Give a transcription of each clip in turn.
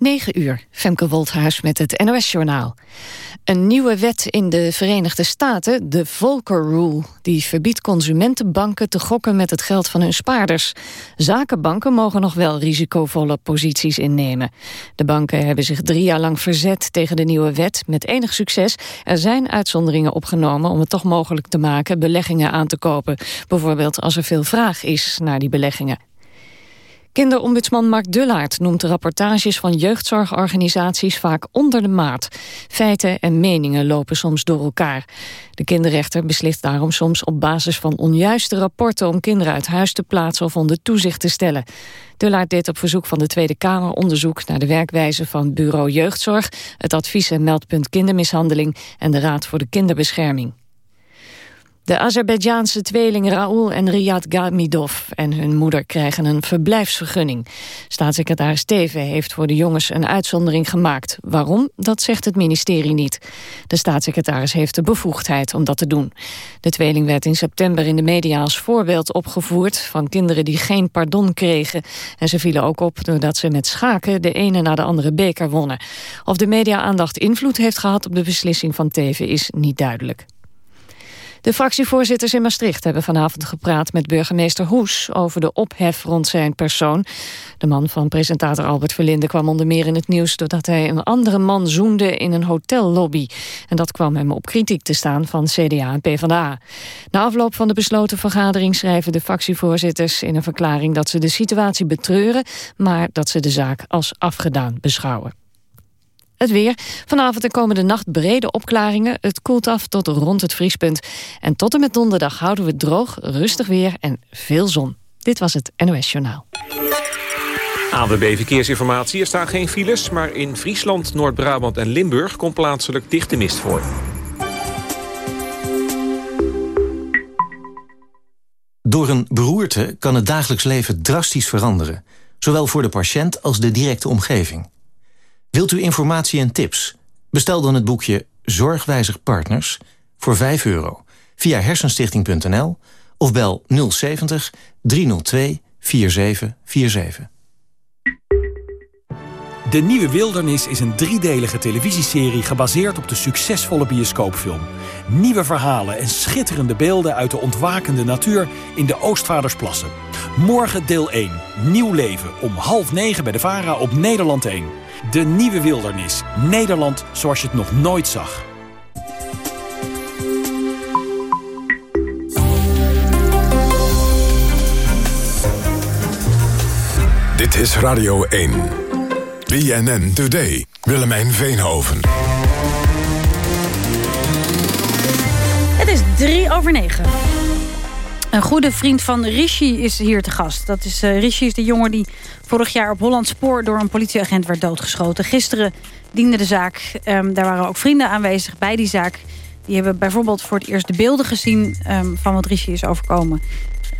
9 uur, Femke Wolthuis met het NOS-journaal. Een nieuwe wet in de Verenigde Staten, de Volcker Rule... die verbiedt consumentenbanken te gokken met het geld van hun spaarders. Zakenbanken mogen nog wel risicovolle posities innemen. De banken hebben zich drie jaar lang verzet tegen de nieuwe wet... met enig succes. Er zijn uitzonderingen opgenomen om het toch mogelijk te maken... beleggingen aan te kopen. Bijvoorbeeld als er veel vraag is naar die beleggingen. Kinderombudsman Mark Dullaert noemt de rapportages van jeugdzorgorganisaties vaak onder de maat. Feiten en meningen lopen soms door elkaar. De kinderrechter beslist daarom soms op basis van onjuiste rapporten om kinderen uit huis te plaatsen of onder toezicht te stellen. Dullaert deed op verzoek van de Tweede Kamer onderzoek naar de werkwijze van Bureau Jeugdzorg, het advies- en meldpunt kindermishandeling en de Raad voor de Kinderbescherming. De Azerbeidjaanse tweeling Raoul en Riyad Gamidov en hun moeder krijgen een verblijfsvergunning. Staatssecretaris Teven heeft voor de jongens een uitzondering gemaakt. Waarom? Dat zegt het ministerie niet. De staatssecretaris heeft de bevoegdheid om dat te doen. De tweeling werd in september in de media als voorbeeld opgevoerd van kinderen die geen pardon kregen. En ze vielen ook op doordat ze met schaken de ene na de andere beker wonnen. Of de media-aandacht invloed heeft gehad op de beslissing van Teven is niet duidelijk. De fractievoorzitters in Maastricht hebben vanavond gepraat met burgemeester Hoes over de ophef rond zijn persoon. De man van presentator Albert Verlinde kwam onder meer in het nieuws doordat hij een andere man zoende in een hotellobby. En dat kwam hem op kritiek te staan van CDA en PvdA. Na afloop van de besloten vergadering schrijven de fractievoorzitters in een verklaring dat ze de situatie betreuren, maar dat ze de zaak als afgedaan beschouwen. Het weer. Vanavond en komende nacht brede opklaringen. Het koelt af tot rond het vriespunt. En tot en met donderdag houden we het droog, rustig weer en veel zon. Dit was het NOS Journaal. ANWB Verkeersinformatie. Er staan geen files, maar in Friesland, Noord-Brabant en Limburg... komt plaatselijk dichte mist voor. Door een beroerte kan het dagelijks leven drastisch veranderen. Zowel voor de patiënt als de directe omgeving. Wilt u informatie en tips? Bestel dan het boekje Zorgwijzig Partners voor 5 euro via hersenstichting.nl of bel 070 302 4747. De Nieuwe Wildernis is een driedelige televisieserie gebaseerd op de succesvolle bioscoopfilm. Nieuwe verhalen en schitterende beelden uit de ontwakende natuur in de Oostvaardersplassen. Morgen deel 1, Nieuw Leven, om half negen bij de VARA op Nederland 1. De nieuwe wildernis. Nederland zoals je het nog nooit zag. Dit is Radio 1. BNN Today. Willemijn Veenhoven. Het is drie over negen. Een goede vriend van Rishi is hier te gast. Dat is, uh, Rishi is de jongen die vorig jaar op Holland Spoor... door een politieagent werd doodgeschoten. Gisteren diende de zaak. Um, daar waren ook vrienden aanwezig bij die zaak. Die hebben bijvoorbeeld voor het eerst de beelden gezien... Um, van wat Rishi is overkomen.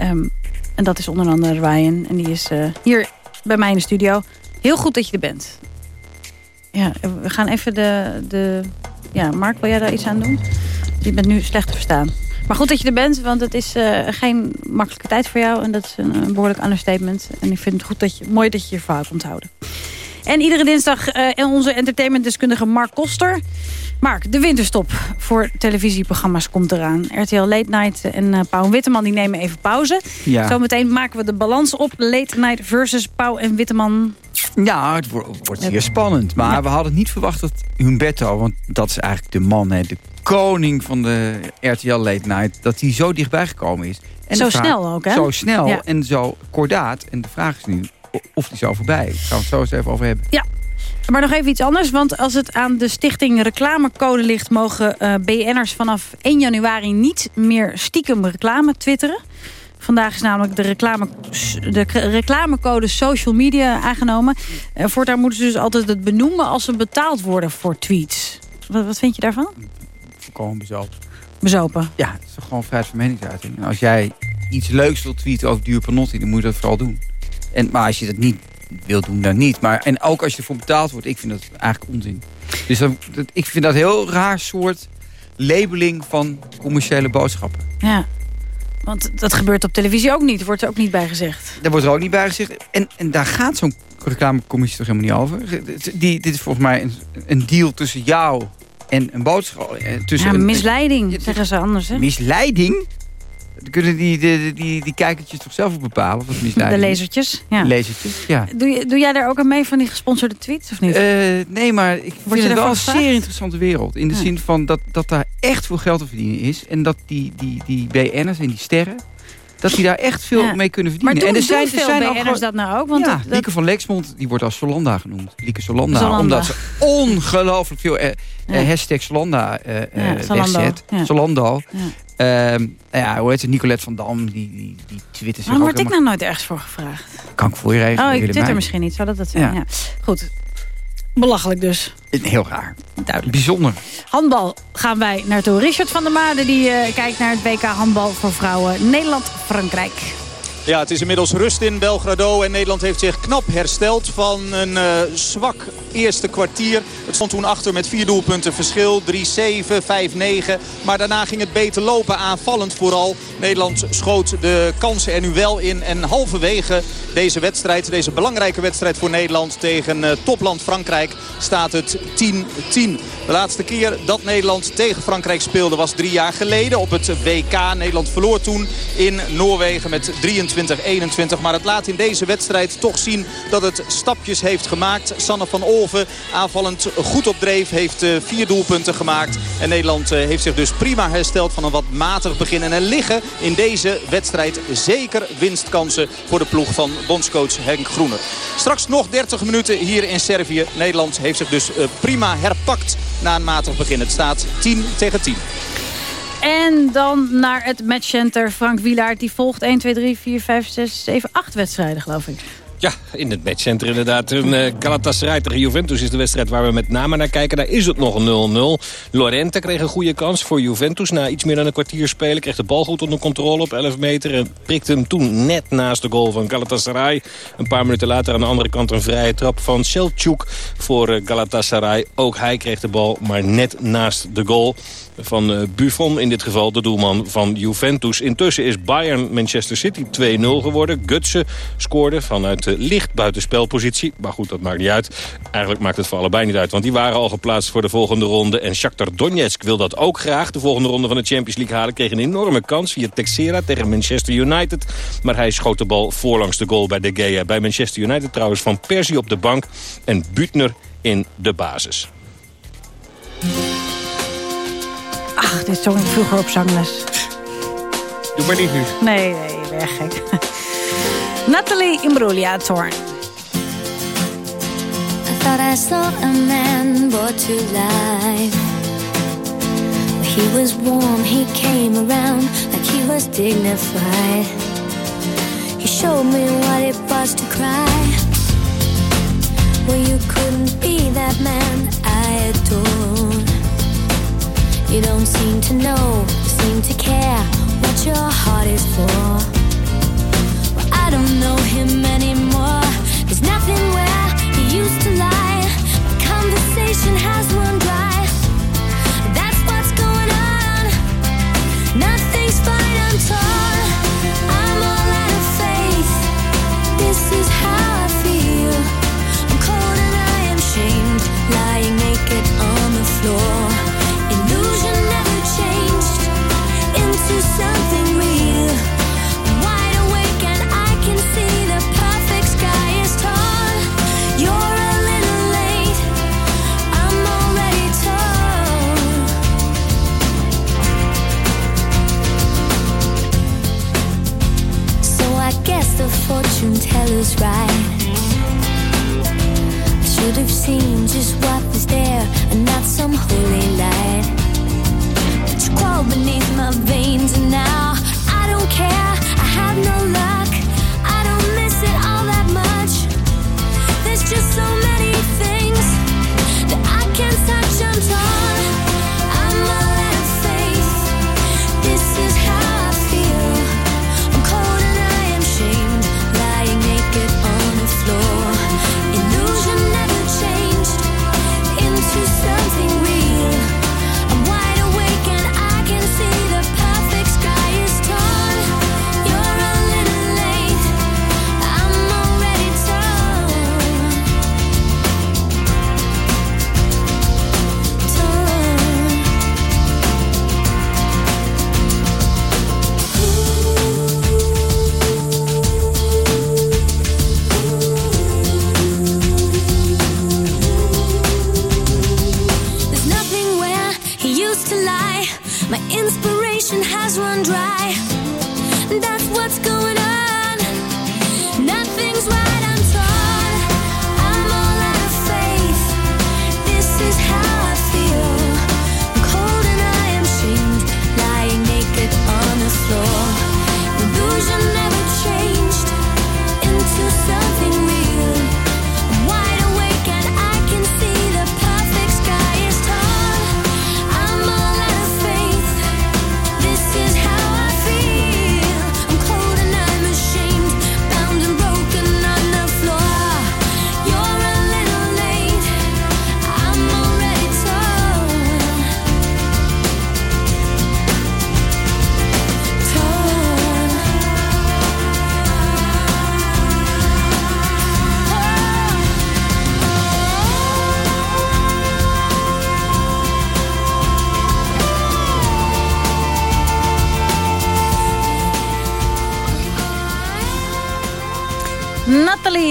Um, en dat is onder andere Ryan. En die is uh, hier bij mij in de studio. Heel goed dat je er bent. Ja, we gaan even de... de ja, Mark, wil jij daar iets aan doen? Je bent nu slecht te verstaan. Maar goed dat je er bent, want het is uh, geen makkelijke tijd voor jou. En dat is een, een, behoorlijk understatement. En ik vind het goed dat je, mooi dat je je verhaal komt houden. En iedere dinsdag uh, onze entertainmentdeskundige Mark Koster. Mark, de winterstop voor televisieprogramma's komt eraan. RTL Late Night en uh, Pauw en Witteman die nemen even pauze. Ja. Zometeen maken we de balans op. Late Night versus Pauw en Witteman. Ja, het wordt zeer spannend. Maar ja. we hadden niet verwacht dat Humberto... want dat is eigenlijk de man, hè, de koning van de RTL Late Night... dat hij zo dichtbij gekomen is. En zo vraag, snel ook, hè? Zo snel ja. en zo kordaat. En de vraag is nu of die zo voorbij gaan we het zo eens even over hebben. Ja, maar nog even iets anders, want als het aan de stichting reclamecode ligt... mogen uh, BN'ers vanaf 1 januari niet meer stiekem reclame twitteren. Vandaag is namelijk de, reclame, de reclamecode social media aangenomen. Uh, voortaan moeten ze dus altijd het benoemen als ze betaald worden voor tweets. Wat, wat vind je daarvan? Volkomen bezopen. Bezopen? Ja, het is toch gewoon vrijheid van meningsuiting. En als jij iets leuks wilt tweeten over Duur Panotti, dan moet je dat vooral doen. En, maar als je dat niet wil doen, dan niet. Maar, en ook als je ervoor betaald wordt, ik vind dat eigenlijk onzin. Dus dat, dat, ik vind dat een heel raar soort labeling van commerciële boodschappen. Ja, want dat gebeurt op televisie ook niet. Er wordt er ook niet bij gezegd. Daar wordt er ook niet bij gezegd. En, en daar gaat zo'n reclamecommissie toch helemaal niet over. Die, dit is volgens mij een, een deal tussen jou en een boodschap. eh, Tussen Ja, misleiding, een- zeggen ze anders. Hè? Misleiding? Kunnen die, die, die, die kijkertjes toch zelf bepalen? De misleiding is? lezertjes. Ja. Lezertjes, ja. Doe, je, doe jij daar ook aan mee van die gesponsorde tweets of niet? Eh, nee, maar ik vind het wel een zeer interessante wereld. In de Ja. zin van dat, dat daar echt veel geld te verdienen is. En dat die, die, die BN'ers en die sterren... dat die daar echt veel Ja. mee kunnen maar verdienen. doen, en er zijn, er veel zijn BN'ers dat nou ook? Want ja, dat, Lieke van Lexmond, die wordt als Solanda genoemd. Lieke Solanda. Solanda. Omdat ze ongelooflijk veel eh, Ja. eh, hashtag Solanda eh eh, Ja, Zalando. wegzet. Solando. Ehm, nou ja, hoe heet het? Nicolette van Dam, die, die, die twittert zich Waarom word ik nou nooit ergens voor gevraagd? Kan ik voor je regelen. Oh, ik twitter misschien niet. Zou dat dat zijn? Ja. Goed. Belachelijk dus. Heel raar. Duidelijk. Bijzonder. Handbal gaan wij naartoe. Richard van der Made die eh, kijkt naar het WK handbal voor vrouwen. Nederland-Frankrijk. Ja, het is inmiddels rust in Belgrado en Nederland heeft zich knap hersteld van een eh, zwak eerste kwartier. Het stond toen achter met vier doelpunten verschil. 3-7, 5-9. Maar daarna ging het beter lopen, aanvallend vooral. Nederland schoot de kansen er nu wel in. En halverwege deze wedstrijd, deze belangrijke wedstrijd voor Nederland tegen eh, topland Frankrijk, staat het 10-10. De laatste keer dat Nederland tegen Frankrijk speelde was drie jaar geleden op het WK. Nederland verloor toen in Noorwegen met 23-21. Maar het laat in deze wedstrijd toch zien dat het stapjes heeft gemaakt. Sanne van Olven aanvallend goed op dreef. Heeft eh, vier doelpunten gemaakt. En Nederland eh, heeft zich dus prima hersteld van een wat matig begin. En er liggen in deze wedstrijd zeker winstkansen voor de ploeg van bondscoach Henk Groener. Straks nog 30 minuten hier in Servië. Nederland heeft zich dus eh, prima herpakt na een matig begin. Het staat 10 tegen 10. En dan naar het matchcenter. Frank Wielaert die volgt 1, 2, 3, 4, 5, 6, 7, 8 wedstrijden geloof ik. Ja, in het matchcenter inderdaad. Een eh, Galatasaray tegen Juventus is de wedstrijd waar we met name naar kijken. Daar is het nog 0-0. Lorente kreeg een goede kans voor Juventus. Na iets meer dan een kwartier spelen kreeg de bal goed onder controle op 11 meter. En prikte hem toen net naast de goal van Galatasaray. Een paar minuten later aan de andere kant een vrije trap van Selçuk voor eh, Galatasaray. Ook hij kreeg de bal, maar net naast de goal van eh, Buffon. In dit geval de doelman van Juventus. Intussen is Bayern Manchester City 2-0 geworden. Gutsen scoorde vanuit licht buitenspelpositie. Maar goed, dat maakt niet uit. Eigenlijk maakt het voor allebei niet uit. Want die waren al geplaatst voor de volgende ronde. En Shakhtar Donetsk wil dat ook graag. De volgende ronde van de Champions League halen. Kreeg een enorme kans via Texera tegen Manchester United. Maar hij schoot de bal voorlangs de goal bij De Gea. Bij Manchester United trouwens van Persie op de bank. En Butner in de basis. Ach, dit zong ik vroeger op zangles. Doe maar niet nu. Nee, nee, ik ben gek. Natalie Imbruglia-Thorn. I thought I saw a man brought to life. He was warm, he came around like he was dignified. He showed me what it was to cry. Well, you couldn't be that man I adore. You don't seem to know, seem to care what your heart is for. Well, I don't know him anymore. There's nothing where he used to lie. My conversation has run dry. That's what's going on. Nothing's fine, teller's right. I should have seen just what was there and not some holy light. But you crawl beneath my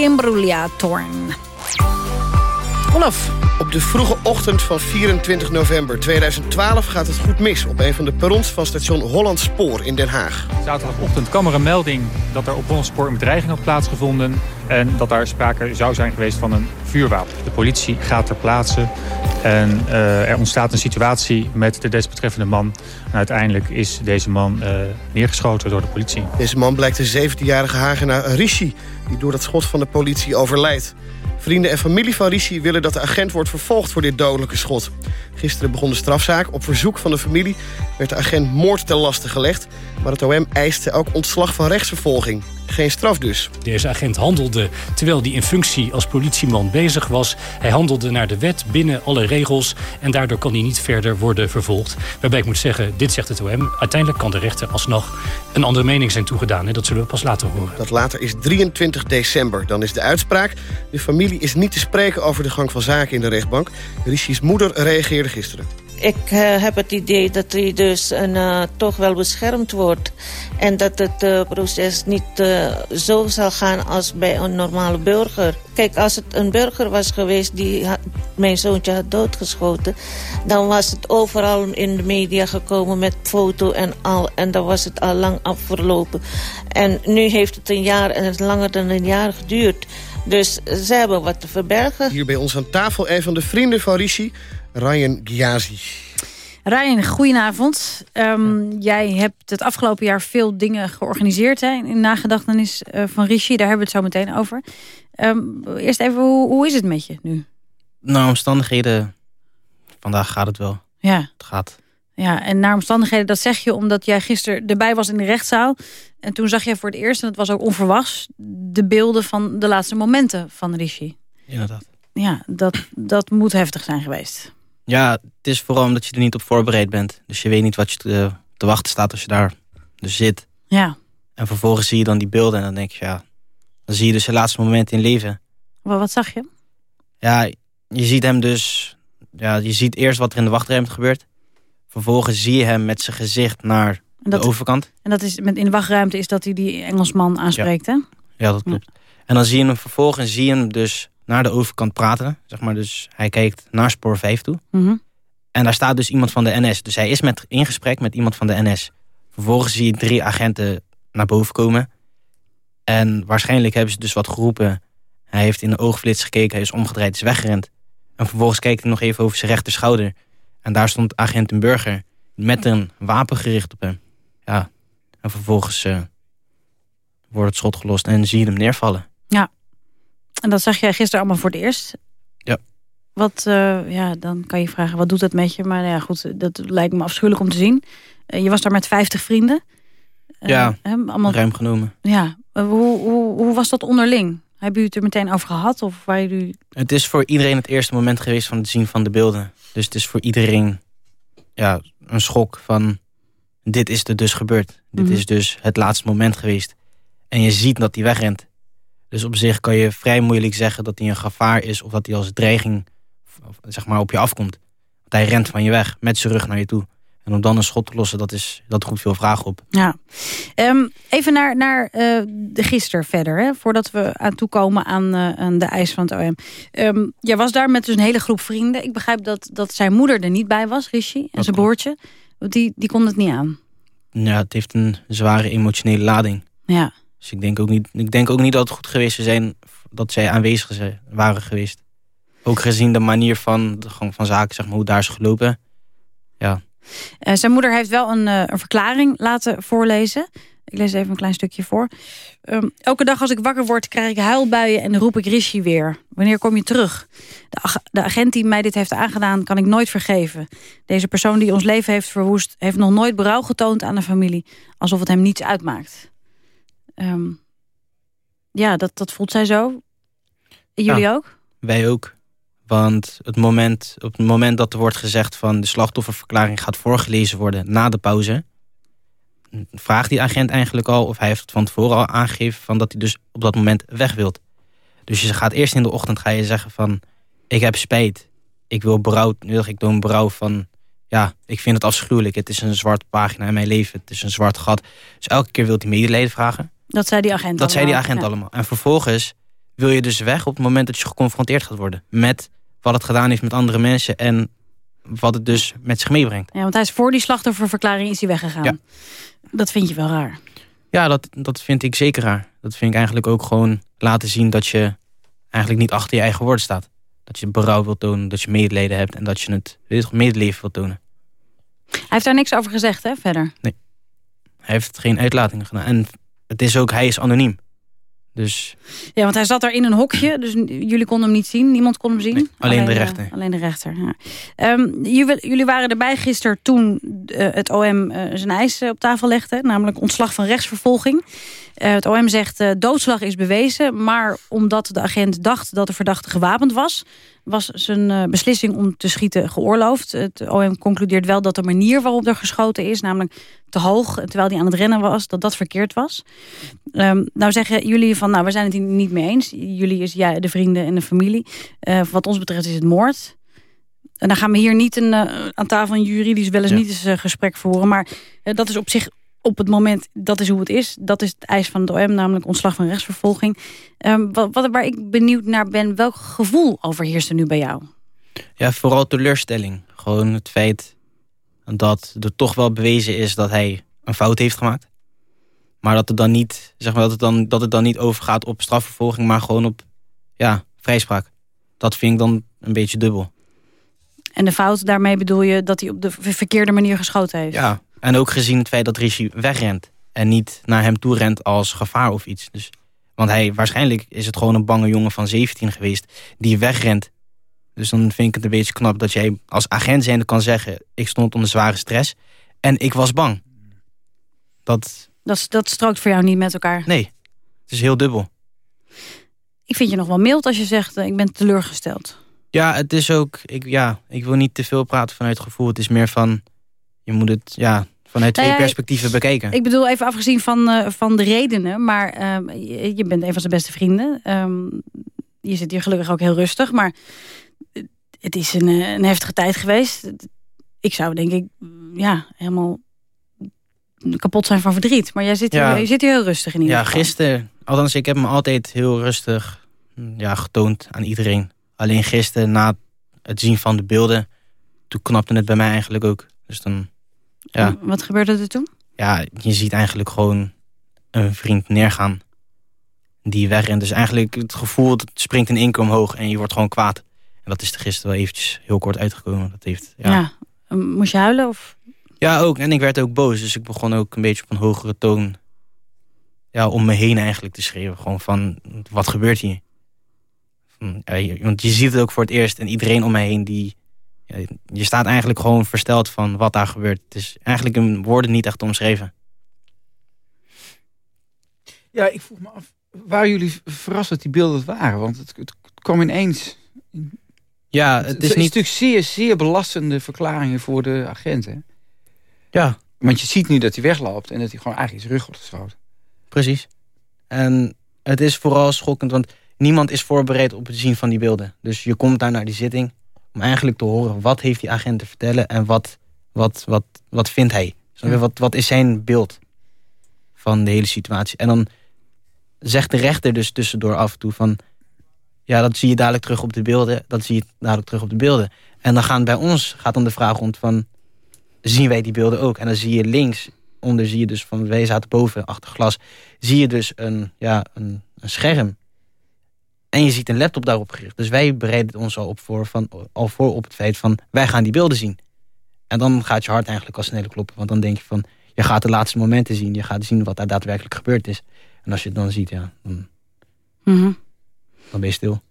Imbrugliatorn. Olaf. Op de vroege ochtend van 24 november 2012 gaat het goed mis... op een van de perrons van station Holland Spoor in Den Haag. Zaterdagochtend kwam er een melding dat er op Holland Spoor een bedreiging had plaatsgevonden... en dat daar sprake zou zijn geweest van een vuurwapen. De politie gaat ter plaatse en uh, er ontstaat een situatie met de desbetreffende man. En uiteindelijk is deze man uh, neergeschoten door de politie. Deze man blijkt de 17-jarige Hagenaar Rishi... die door dat schot van de politie overlijdt. Vrienden en familie van Rishi willen dat de agent wordt vervolgd voor dit dodelijke schot. Gisteren begon de strafzaak. Op verzoek van de familie werd de agent moord ten laste gelegd. Maar het OM eiste ook ontslag van rechtsvervolging. Geen straf dus. Deze agent handelde terwijl hij in functie als politieman bezig was. Hij handelde naar de wet binnen alle regels. En daardoor kan hij niet verder worden vervolgd. Waarbij ik moet zeggen, dit zegt het OM. Uiteindelijk kan de rechter alsnog een andere mening zijn toegedaan. En dat zullen we pas later horen. Dat later is 23 december. Dan is de uitspraak. De familie is niet te spreken over de gang van zaken in de rechtbank. Rishi's moeder reageerde gisteren. Ik uh, heb het idee dat hij dus een, uh, toch wel beschermd wordt. En dat het uh, proces niet zo zal gaan als bij een normale burger. Kijk, als het een burger was geweest die mijn zoontje had doodgeschoten... dan was het overal in de media gekomen met foto en al. En dan was het al lang afverlopen. En nu heeft het een jaar en het langer dan een jaar geduurd. Dus ze hebben wat te verbergen. Hier bij ons aan tafel een van de vrienden van Rishi... Ryan Ghiazi. Ryan, goedenavond. Um, jij hebt het afgelopen jaar veel dingen georganiseerd hè, in nagedachtenis uh, van Rishi. Daar hebben we het zo meteen over. Um, eerst even, hoe, hoe is het met je nu? Nou, omstandigheden... Vandaag gaat het wel. Ja. Het gaat. Ja, en naar omstandigheden, dat zeg je omdat jij gisteren erbij was in de rechtszaal. En toen zag jij voor het eerst, en het was ook onverwachts... de beelden van de laatste momenten van Rishi. Inderdaad. Ja, dat, dat moet heftig zijn geweest. Ja, het is vooral omdat je er niet op voorbereid bent. Dus je weet niet wat je te, te wachten staat als je daar dus zit. Ja. En vervolgens zie je dan die beelden en dan denk je, ja... dan zie je dus het laatste moment in leven. Maar wat zag je? Ja, je ziet hem dus... Ja, je ziet eerst wat er in de wachtruimte gebeurt. Vervolgens zie je hem met zijn gezicht naar dat, de overkant. En dat is met in de wachtruimte is dat hij die Engelsman aanspreekt, ja. hè? Ja, dat klopt. Ja. En dan zie je hem vervolgens zie je hem dus naar de overkant praten. Zeg maar, dus hij kijkt naar spoor 5 toe. Mm -hmm. En daar staat dus iemand van de NS. Dus hij is met, in gesprek met iemand van de NS. Vervolgens zie je drie agenten naar boven komen. En waarschijnlijk hebben ze dus wat geroepen. Hij heeft in de oogflits gekeken, hij is omgedraaid, is weggerend. En vervolgens kijkt hij nog even over zijn rechterschouder. En daar stond agent een burger met een wapen gericht op hem. Ja. En vervolgens uh, wordt het schot gelost en zie je hem neervallen. Ja. En dat zag jij gisteren allemaal voor het eerst. Ja. Wat, uh, ja, dan kan je vragen, wat doet dat met je? Maar ja, goed, dat lijkt me afschuwelijk om te zien. Uh, je was daar met 50 vrienden. Uh, ja, allemaal... ruim genomen. Ja, hoe, hoe, hoe was dat onderling? Hebben jullie het er meteen over gehad? Of waar jullie... Het is voor iedereen het eerste moment geweest van het zien van de beelden. Dus het is voor iedereen ja, een schok van... dit is er dus gebeurd. Dit Mhm. mm -hmm. is dus het laatste moment geweest. En je ziet dat hij wegrent. Dus op zich kan je vrij moeilijk zeggen dat hij een gevaar is... of dat hij als dreiging zeg maar, op je afkomt. Want hij rent van je weg, met zijn rug naar je toe. En om dan een schot te lossen, dat, is, dat roept veel vragen op. Ja. Um, even naar, naar uh, de gisteren verder, hè, voordat we aan toekomen aan, uh, aan de eis van het OM. Um, jij was daar met dus een hele groep vrienden. Ik begrijp dat, dat zijn moeder er niet bij was, Rishi, en dat zijn broertje. Die, die kon het niet aan. Ja, het heeft een zware emotionele lading. Ja. Dus ik denk ook niet, ik denk ook niet dat het goed geweest zou zijn dat zij aanwezig waren geweest. Ook gezien de manier van de gang van zaken, zeg maar, hoe daar is gelopen. Ja. Uh, zijn moeder heeft wel een, uh, een, verklaring laten voorlezen. Ik lees even een klein stukje voor. Um, elke dag als ik wakker word, krijg ik huilbuien en roep ik Rishi weer. Wanneer kom je terug? De, de, agent die mij dit heeft aangedaan, kan ik nooit vergeven. Deze persoon die ons leven heeft verwoest, heeft nog nooit berouw getoond aan de familie. Alsof het hem niets uitmaakt. Um, ja, dat, dat voelt zij zo. Jullie ja, ook? Wij ook. Want het moment, op het moment dat er wordt gezegd van de slachtofferverklaring gaat voorgelezen worden na de pauze, vraagt die agent eigenlijk al, of hij heeft het van tevoren al aangegeven, van dat hij dus op dat moment weg wilt. Dus je gaat eerst in de ochtend ga je zeggen van, ik heb spijt, ik wil berouw, ik doe een berouw van, ja, ik vind het afschuwelijk, het is een zwarte pagina in mijn leven, het is een zwart gat. Dus elke keer wil hij medelijden vragen. Dat zei die agent Dat allemaal. zei die agent ja. allemaal. En vervolgens wil je dus weg op het moment dat je geconfronteerd gaat worden. Met wat het gedaan heeft met andere mensen en wat het dus met zich meebrengt. Ja, want hij is voor die slachtofferverklaring is hij weggegaan. Ja. Dat vind je wel raar. Ja, dat, dat vind ik zeker raar. Dat vind ik eigenlijk ook gewoon laten zien dat je eigenlijk niet achter je eigen woorden staat. Dat je berouw wilt tonen, dat je medelijden hebt en dat je het weet je, medeleven wilt tonen. Hij heeft daar niks over gezegd, hè, verder? Hij heeft geen uitlatingen gedaan. En het is ook, hij is anoniem. Dus Ja, want hij zat daar in een hokje, dus jullie konden hem niet zien. Niemand kon hem zien. alleen de rechter. alleen de rechter, ja. Ehm, jullie, waren erbij gisteren toen eh, het OM eh, zijn eis op tafel legde. Namelijk ontslag van rechtsvervolging. Eh, het OM zegt doodslag is bewezen. Maar omdat de agent dacht dat de verdachte gewapend was... was zijn uh, beslissing om te schieten geoorloofd. Het OM concludeert wel dat de manier waarop er geschoten is... namelijk te hoog, terwijl hij aan het rennen was... dat dat verkeerd was. Um, nou zeggen jullie van, nou, we zijn het hier niet mee eens. Jullie is ja, de vrienden en de familie. Uh, wat ons betreft is het moord. En dan gaan we hier niet een, uh, aan tafel een juridisch wel eens ja. niet eens uh, gesprek voeren. Maar dat is op zich op het moment, dat is hoe het is. Dat is het eis van het OM, namelijk ontslag van rechtsvervolging. Um, wat, wat, waar ik benieuwd naar ben, welk gevoel overheerst er nu bij jou? Ja, vooral teleurstelling. Gewoon het feit dat er toch wel bewezen is dat hij een fout heeft gemaakt. Maar dat het dan niet, zeg maar, dat het dan, dat het dan niet overgaat op strafvervolging, maar gewoon op ja, vrijspraak. Dat vind ik dan een beetje dubbel. En de fout, daarmee bedoel je dat hij op de verkeerde manier geschoten heeft? Ja, en ook gezien het feit dat Rishi wegrent. En niet naar hem toe rent als gevaar of iets. Dus, want hij, waarschijnlijk is het gewoon een bange jongen van 17 geweest die wegrent. Dus dan vind ik het een beetje knap dat jij als agent zijnde kan zeggen... ik stond onder zware stress en ik was bang. Dat, dat, dat strookt voor jou niet met elkaar? Nee, het is heel dubbel. Ik vind je nog wel mild als je zegt, uh, ik ben teleurgesteld. Ja, het is ook... Ik, ja, ik wil niet te veel praten vanuit gevoel. Het is meer van... Je moet het ja, vanuit twee Nou ja, perspectieven bekijken. Ik bedoel, even afgezien van, uh, van de redenen. Maar uh, je, je, bent een van zijn beste vrienden. Um, je zit hier gelukkig ook heel rustig. Maar het is een, eh, een heftige tijd geweest. Ik zou denk ik ja, helemaal kapot zijn van verdriet. Maar jij zit, Ja. hier, je zit hier heel rustig in ieder Ja, geval. gisteren... Althans, ik heb me altijd heel rustig mm, ja, getoond aan iedereen. Alleen gisteren, na het zien van de beelden... toen knapte het bij mij eigenlijk ook. Dus dan... Ja, Wat gebeurde er toen? ja, je ziet eigenlijk gewoon een vriend neergaan. Die wegrent. Dus eigenlijk het gevoel, dat springt in keer omhoog en je wordt gewoon kwaad. En dat is er gisteren wel eventjes heel kort uitgekomen. Dat heeft, ja. Ja. Moest je huilen? Of? Ja, ook. En ik werd ook boos. Dus ik begon ook een beetje op een hogere toon... Ja, om me heen eigenlijk te schreeuwen. Gewoon van, wat gebeurt hier? Van, ja, je- want je ziet het ook voor het eerst. En iedereen om me heen, die... Je staat eigenlijk gewoon versteld van wat daar gebeurt. Het is eigenlijk in woorden niet echt omschreven. Ja, ik vroeg me af, waren jullie verrast dat die beelden waren? Want het, het kwam ineens. Ja, het is Het is niet... natuurlijk zeer, zeer belastende verklaringen voor de agent, hè? Ja. Want je ziet nu dat hij wegloopt en dat hij gewoon eigenlijk zijn rug wordt geschoten. Precies. En het is vooral schokkend, want niemand is voorbereid op het zien van die beelden. Dus je komt daar naar die zitting om eigenlijk te horen... wat heeft die agent te vertellen en wat, wat, wat, wat vindt hij? Ja. Wat, wat is zijn beeld van de hele situatie? En dan zegt de rechter dus tussendoor af en toe van... ja, dat zie je dadelijk terug op de beelden, dat zie je dadelijk terug op de beelden. En dan gaan bij ons gaat dan de vraag rond van... zien wij die beelden ook? En dan zie je links onder zie je dus van wij zaten boven achter glas zie je dus een, ja, een, een scherm en je ziet een laptop daarop gericht dus wij bereiden ons al op voor van al voor op het feit van wij gaan die beelden zien en dan gaat je hart eigenlijk al sneller kloppen want dan denk je van je gaat de laatste momenten zien je gaat zien wat daar daadwerkelijk gebeurd is en als je het dan ziet ja dan, Mhm. dan ben je stil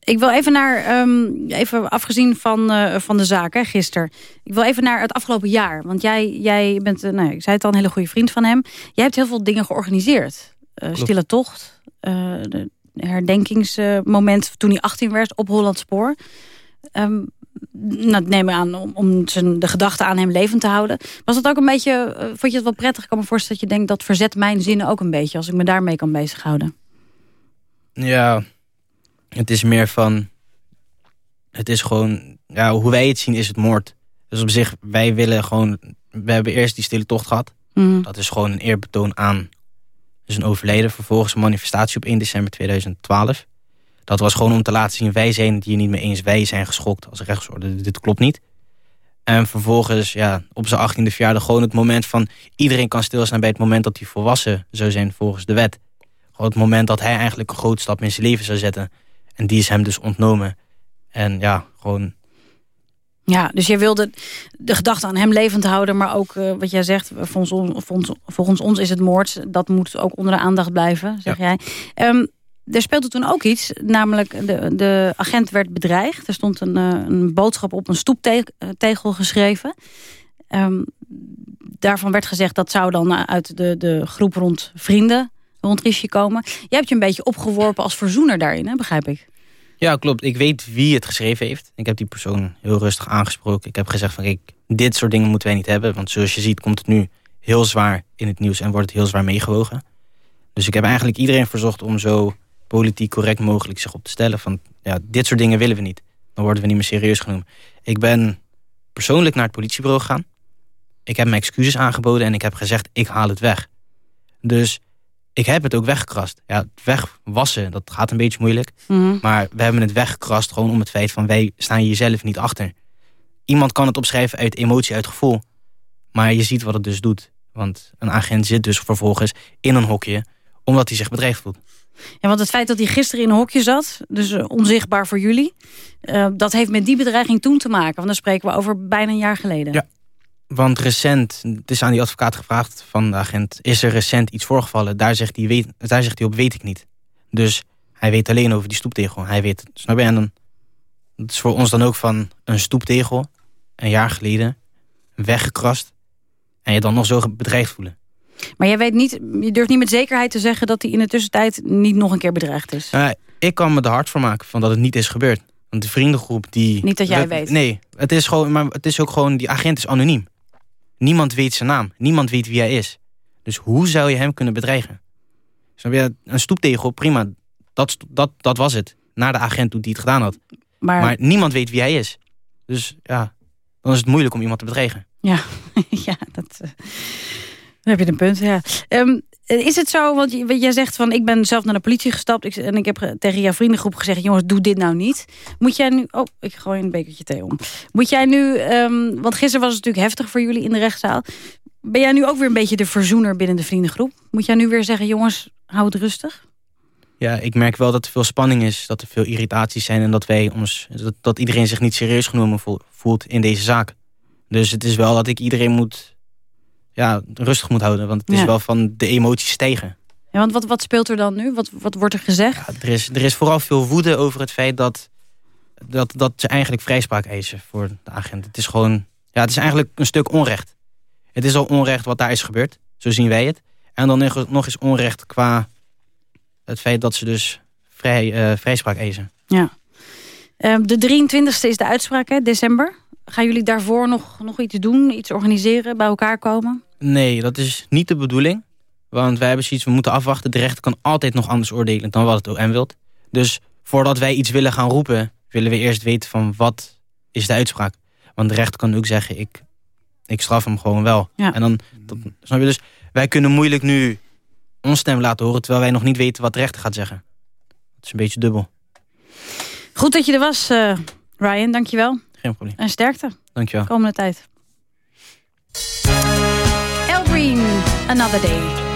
Ik wil even naar, ehm, even afgezien van, eh, van de zaak, hè, gisteren. Ik wil even naar het afgelopen jaar. Want jij, jij bent, nou, ik zei het al, een hele goede vriend van hem. Jij hebt heel veel dingen georganiseerd. Eh, stille tocht, de herdenkingsmoment toen hij 18 werd op Holland Spoor. Ehm, nou, neem ik aan om, om zijn, de gedachte aan hem levend te houden. Was dat ook een beetje, eh, vond je het wel prettig? Ik kan me voorstellen dat je denkt, dat verzet mijn zinnen ook een beetje... als ik me daarmee kan bezighouden. Ja, het is meer van... Het is gewoon... Ja, hoe wij het zien is het moord. Dus op zich, wij willen gewoon... We hebben eerst die stille tocht gehad. Mhm. Dat is gewoon een eerbetoon aan Dus een overlijden, vervolgens een manifestatie op 1 december 2012. Dat was gewoon om te laten zien, wij zijn het hier niet mee eens. Wij zijn geschokt als rechtsorde, dit klopt niet. En vervolgens, ja, op zijn 18e verjaardag gewoon het moment van... iedereen kan stilstaan bij het moment dat hij volwassen zou zijn volgens de wet. Gewoon het moment dat hij eigenlijk een grote stap in zijn leven zou zetten. En die is hem dus ontnomen. En ja, gewoon... Ja, dus jij wilde de gedachte aan hem levend houden... maar ook uh, wat jij zegt, volgens ons, volgens, volgens ons is het moord. Dat moet ook onder de aandacht blijven, zeg jij. Um, er speelde toen ook iets, namelijk de, de agent werd bedreigd. Er stond een, uh, een boodschap op een stoeptegel geschreven. Um, daarvan werd gezegd dat zou dan uit de, de groep rond vrienden, rond Rishi komen. Jij hebt je een beetje opgeworpen als verzoener daarin, hè, begrijp ik? Ja, klopt. Ik weet wie het geschreven heeft. Ik heb die persoon heel rustig aangesproken. Ik heb gezegd van, kijk, dit soort dingen moeten wij niet hebben. Want zoals je ziet komt het nu heel zwaar in het nieuws en wordt het heel zwaar meegewogen. Dus ik heb eigenlijk iedereen verzocht om zo politiek correct mogelijk zich op te stellen. Van ja, dit soort dingen willen we niet. Dan worden we niet meer serieus genomen. Ik ben persoonlijk naar het politiebureau gegaan. Ik heb mijn excuses aangeboden en ik heb gezegd, ik haal het weg. Dus ik heb het ook weggekrast. Ja, wegwassen, dat gaat een beetje moeilijk. Mhm. Maar we hebben het weggekrast gewoon om het feit van... wij staan hier zelf niet achter. Iemand kan het opschrijven uit emotie, uit gevoel. Maar je ziet wat het dus doet. Want een agent zit dus vervolgens in een hokje... omdat hij zich bedreigd voelt. Ja, want het feit dat hij gisteren in een hokje zat, dus uh, onzichtbaar voor jullie... Uh, dat heeft met die bedreiging toen te maken. Want dan spreken we over bijna een jaar geleden. Ja, want recent, het is aan die advocaat gevraagd van de agent... is er recent iets voorgevallen? Daar zegt hij, weet, daar zegt hij op, weet ik niet. Dus hij weet alleen over die stoeptegel. Hij weet, snap je? En dan, het is voor ons dan ook van een stoeptegel... een jaar geleden, weggekrast... en je dan nog zo bedreigd voelen. Maar jij weet niet, je durft niet met zekerheid te zeggen... dat hij in de tussentijd niet nog een keer bedreigd is. Uh, ik kan me er hard voor maken van dat het niet is gebeurd. Want de vriendengroep die... Niet dat jij weet. Nee, het is, gewoon, maar het is ook gewoon... Die agent is anoniem. Niemand weet zijn naam. Niemand weet wie hij is. Dus hoe zou je hem kunnen bedreigen? Snap je? Een stoeptegel, prima. Dat, dat, dat was het. Naar de agent toe die het gedaan had. Maar, maar niemand weet wie hij is. Dus ja, dan is het moeilijk om iemand te bedreigen. Ja, ja dat... Uh... Dan heb je een punt, ja. Um, is het zo, want jij zegt van ik ben zelf naar de politie gestapt... En ik heb tegen jouw vriendengroep gezegd... jongens, doe dit nou niet. Moet jij nu... Oh, ik gooi een bekertje thee om. Moet jij nu... Um, want gisteren was het natuurlijk heftig voor jullie in de rechtszaal. Ben jij nu ook weer een beetje de verzoener binnen de vriendengroep? Moet jij nu weer zeggen, jongens, hou het rustig? Ja, ik merk wel dat er veel spanning is, dat er veel irritaties zijn... en dat, wij ons, dat, dat iedereen zich niet serieus genomen voelt in deze zaak. Dus het is wel dat ik iedereen moet ja, rustig moet houden. Want het is wel van de emoties stijgen. Ja, want wat, wat speelt er dan nu? Wat, wat wordt er gezegd? Ja, er, is, er is vooral veel woede over het feit dat, dat, dat ze eigenlijk vrijspraak eisen voor de agent. Het is gewoon, ja, het is eigenlijk een stuk onrecht. Het is al onrecht wat daar is gebeurd. Zo zien wij het. En dan nog eens onrecht qua het feit dat ze dus vrij, uh, vrijspraak eisen. Ja. Uh, de 23e is de uitspraak, hè, december. Gaan jullie daarvoor nog, nog iets doen? Iets organiseren? Bij elkaar komen? Nee, dat is niet de bedoeling. Want wij hebben zoiets, we moeten afwachten. De rechter kan altijd nog anders oordelen dan wat het OM wilt. Dus voordat wij iets willen gaan roepen... willen we eerst weten van wat is de uitspraak. Want de rechter kan ook zeggen, ik, ik straf hem gewoon wel. Ja. En dan, dat, snap je dus, wij kunnen moeilijk nu ons stem laten horen... terwijl wij nog niet weten wat de rechter gaat zeggen. Dat is een beetje dubbel. Goed dat je er was, uh, Ryan. Dankjewel. Geen probleem. En sterkte. Dankjewel. Komende tijd. El Green, Another Day.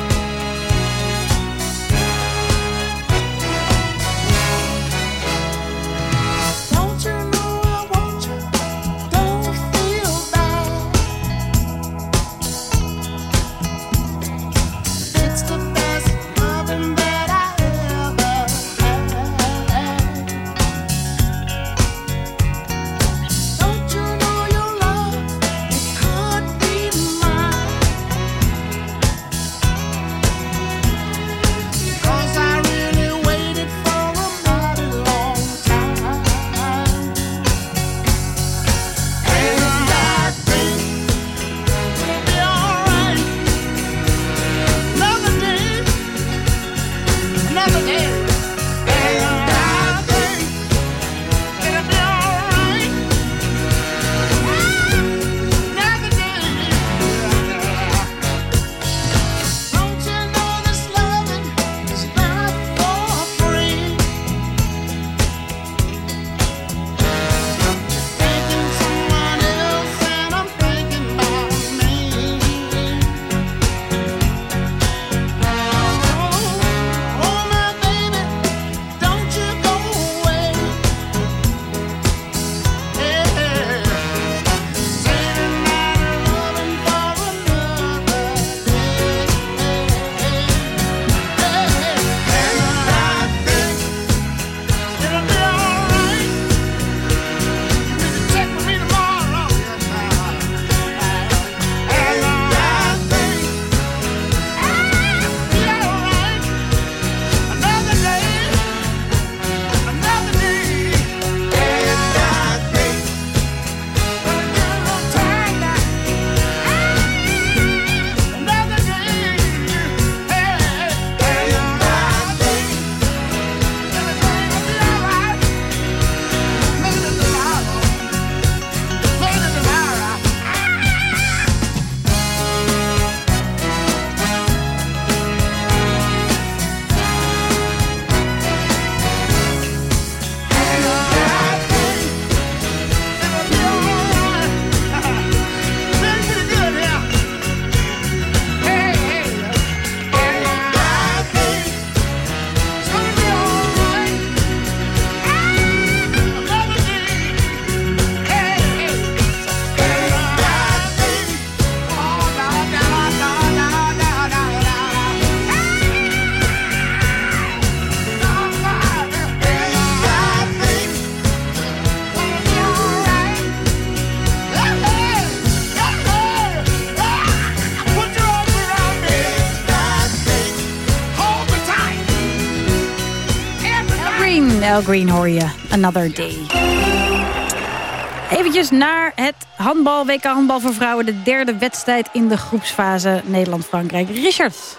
Al Green hoor je. Another Day. Eventjes naar het handbal, WK handbal voor vrouwen. De derde wedstrijd in de groepsfase Nederland-Frankrijk. Richard.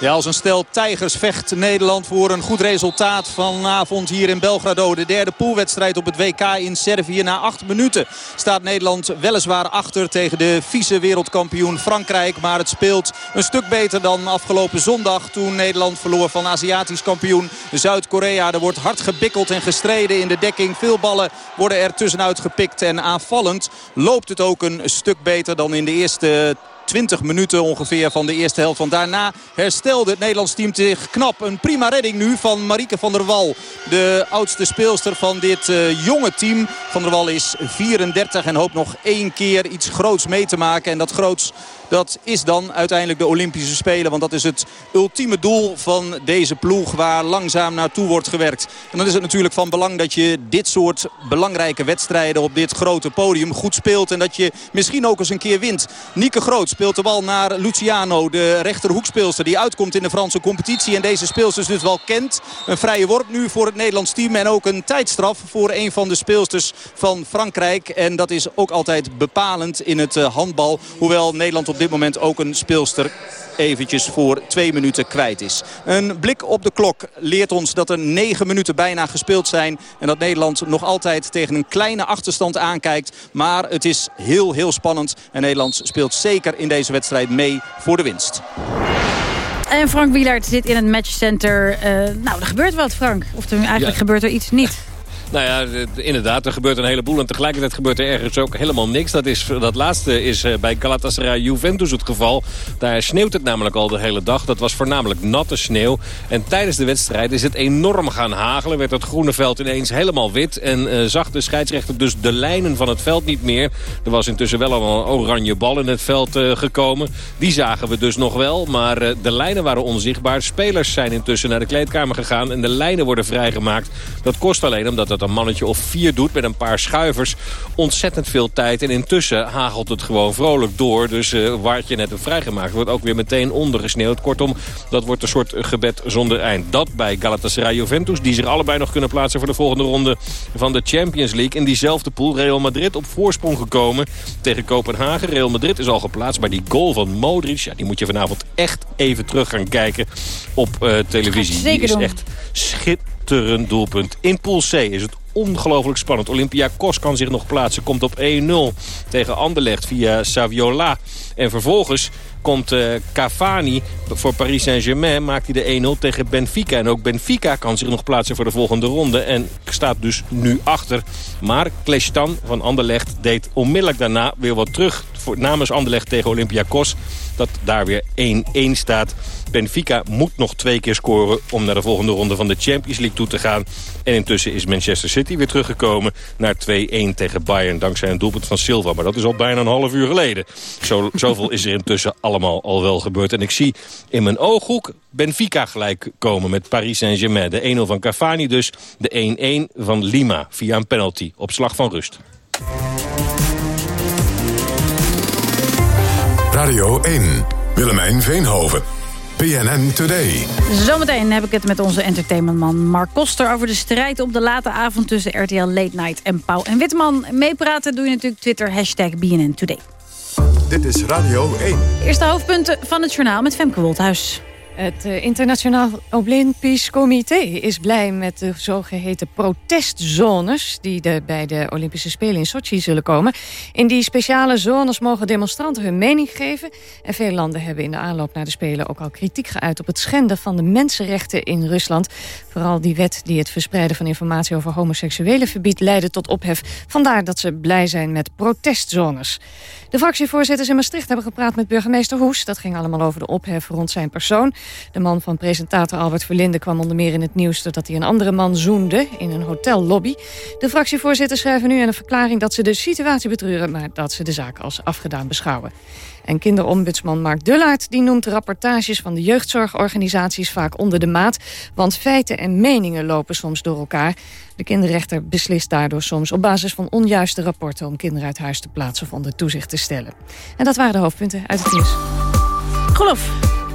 Ja, als een stel tijgers vecht Nederland voor een goed resultaat vanavond hier in Belgrado. De derde poolwedstrijd op het WK in Servië. Na acht minuten staat Nederland weliswaar achter tegen de vice-wereldkampioen Frankrijk. Maar het speelt een stuk beter dan afgelopen zondag toen Nederland verloor van Aziatisch kampioen Zuid-Korea. Er wordt hard gebikkeld en gestreden in de dekking. Veel ballen worden er tussenuit gepikt en aanvallend loopt het ook een stuk beter dan in de eerste 20 minuten ongeveer van de eerste helft. Want daarna herstelde het Nederlands team zich knap. Een prima redding nu van Marieke van der Wal. De oudste speelster van dit uh, jonge team. Van der Wal is 34 en hoopt nog één keer iets groots mee te maken. En dat groots dat is dan uiteindelijk de Olympische Spelen. Want dat is het ultieme doel van deze ploeg waar langzaam naartoe wordt gewerkt. En dan is het natuurlijk van belang dat je dit soort belangrijke wedstrijden op dit grote podium goed speelt. En dat je misschien ook eens een keer wint. Nieke Groot speelt de bal naar Luciano, de rechterhoekspeelster die uitkomt in de Franse competitie. En deze speelsters dus wel kent. Een vrije worp nu voor het Nederlands team. En ook een tijdstraf voor een van de speelsters van Frankrijk. En dat is ook altijd bepalend in het eh, handbal. Hoewel Nederland op op dit moment ook een speelster eventjes voor twee minuten kwijt is. Een blik op de klok leert ons dat er negen minuten bijna gespeeld zijn. En dat Nederland nog altijd tegen een kleine achterstand aankijkt. Maar het is heel, heel spannend. En Nederland speelt zeker in deze wedstrijd mee voor de winst. En Frank Wielaert zit in het matchcenter. Uh, nou, er gebeurt wat, Frank. Of er eigenlijk gebeurt er iets niet. Nou ja, inderdaad, er gebeurt een heleboel. En tegelijkertijd gebeurt er ergens ook helemaal niks. Dat, is, dat laatste is eh, bij Galatasaray Juventus het geval. Daar sneeuwt het namelijk al de hele dag. Dat was voornamelijk natte sneeuw. En tijdens de wedstrijd is het enorm gaan hagelen. Werd het groene veld ineens helemaal wit. En uh, zag de scheidsrechter dus de lijnen van het veld niet meer. Er was intussen wel al een oranje bal in het veld uh, gekomen. Die zagen we dus nog wel. Maar de lijnen waren onzichtbaar. Spelers zijn intussen naar de kleedkamer gegaan. En de lijnen worden vrijgemaakt. Dat kost alleen omdat dat een mannetje of vier doet met een paar schuivers. Ontzettend veel tijd. En intussen hagelt het gewoon vrolijk door. Dus uh, waar je net hebt vrijgemaakt wordt ook weer meteen ondergesneeuwd. Kortom, dat wordt een soort gebed zonder eind. Dat bij Galatasaray Juventus. Die zich allebei nog kunnen plaatsen voor de volgende ronde van de Champions League. In diezelfde pool Real Madrid op voorsprong gekomen tegen Kopenhagen. Real Madrid is al geplaatst bij die goal van Modric. Ja, die moet je vanavond echt even terug gaan kijken op uh, televisie. Die is echt schitterend doelpunt. In pool C is het ongelooflijk spannend. Olympiakos kan zich nog plaatsen. Komt op 1-0 tegen Anderlecht via Saviola. En vervolgens komt uh, Cavani voor Paris Saint-Germain. Maakt hij de 1-0 tegen Benfica. En ook Benfica kan zich nog plaatsen voor de volgende ronde. En staat dus nu achter. Maar Klestan van Anderlecht deed onmiddellijk daarna weer wat terug. Voor, namens Anderlecht tegen Olympiakos. Dat daar weer 1-1 staat. Benfica moet nog twee keer scoren om naar de volgende ronde van de Champions League toe te gaan. En intussen is Manchester City weer teruggekomen naar 2-1 tegen Bayern. Dankzij een doelpunt van Silva. Maar dat is al bijna een half uur geleden. Zo, zoveel is er intussen allemaal al wel gebeurd. En ik zie in mijn ooghoek Benfica gelijk komen met Paris Saint-Germain. De 1-0 van Cavani dus. De 1-1 van Lima via een penalty op slag van rust. Radio 1. Willemijn Veenhoven. PNN Today. Zometeen heb ik het met onze entertainmentman Mark Koster... over de strijd op de late avond tussen RTL Late Night en Pauw en Witman. Meepraten doe je natuurlijk Twitter, hashtag BNN Today. Dit is Radio 1. Eerste hoofdpunten van het journaal met Femke Wolthuis. Het uh, Internationaal Olympisch Comité is blij met de zogeheten protestzones... die de, bij de Olympische Spelen in Sochi zullen komen. In die speciale zones mogen demonstranten hun mening geven. En veel landen hebben in de aanloop naar de Spelen ook al kritiek geuit... op het schenden van de mensenrechten in Rusland. Vooral die wet die het verspreiden van informatie over homoseksuelen verbiedt... leidde tot ophef. Vandaar dat ze blij zijn met protestzones. De fractievoorzitters in Maastricht hebben gepraat met burgemeester Hoes. Dat ging allemaal over de ophef rond zijn persoon. De man van presentator Albert Verlinde kwam onder meer in het nieuws... doordat hij een andere man zoende in een hotellobby. De fractievoorzitters schrijven nu in een verklaring dat ze de situatie betreuren... maar dat ze de zaak als afgedaan beschouwen. En kinderombudsman Mark Dullaert die noemt de rapportages van de jeugdzorgorganisaties vaak onder de maat. Want feiten en meningen lopen soms door elkaar. De kinderrechter beslist daardoor soms op basis van onjuiste rapporten... om kinderen uit huis te plaatsen of onder toezicht te stellen. En dat waren de hoofdpunten uit het nieuws. Golf.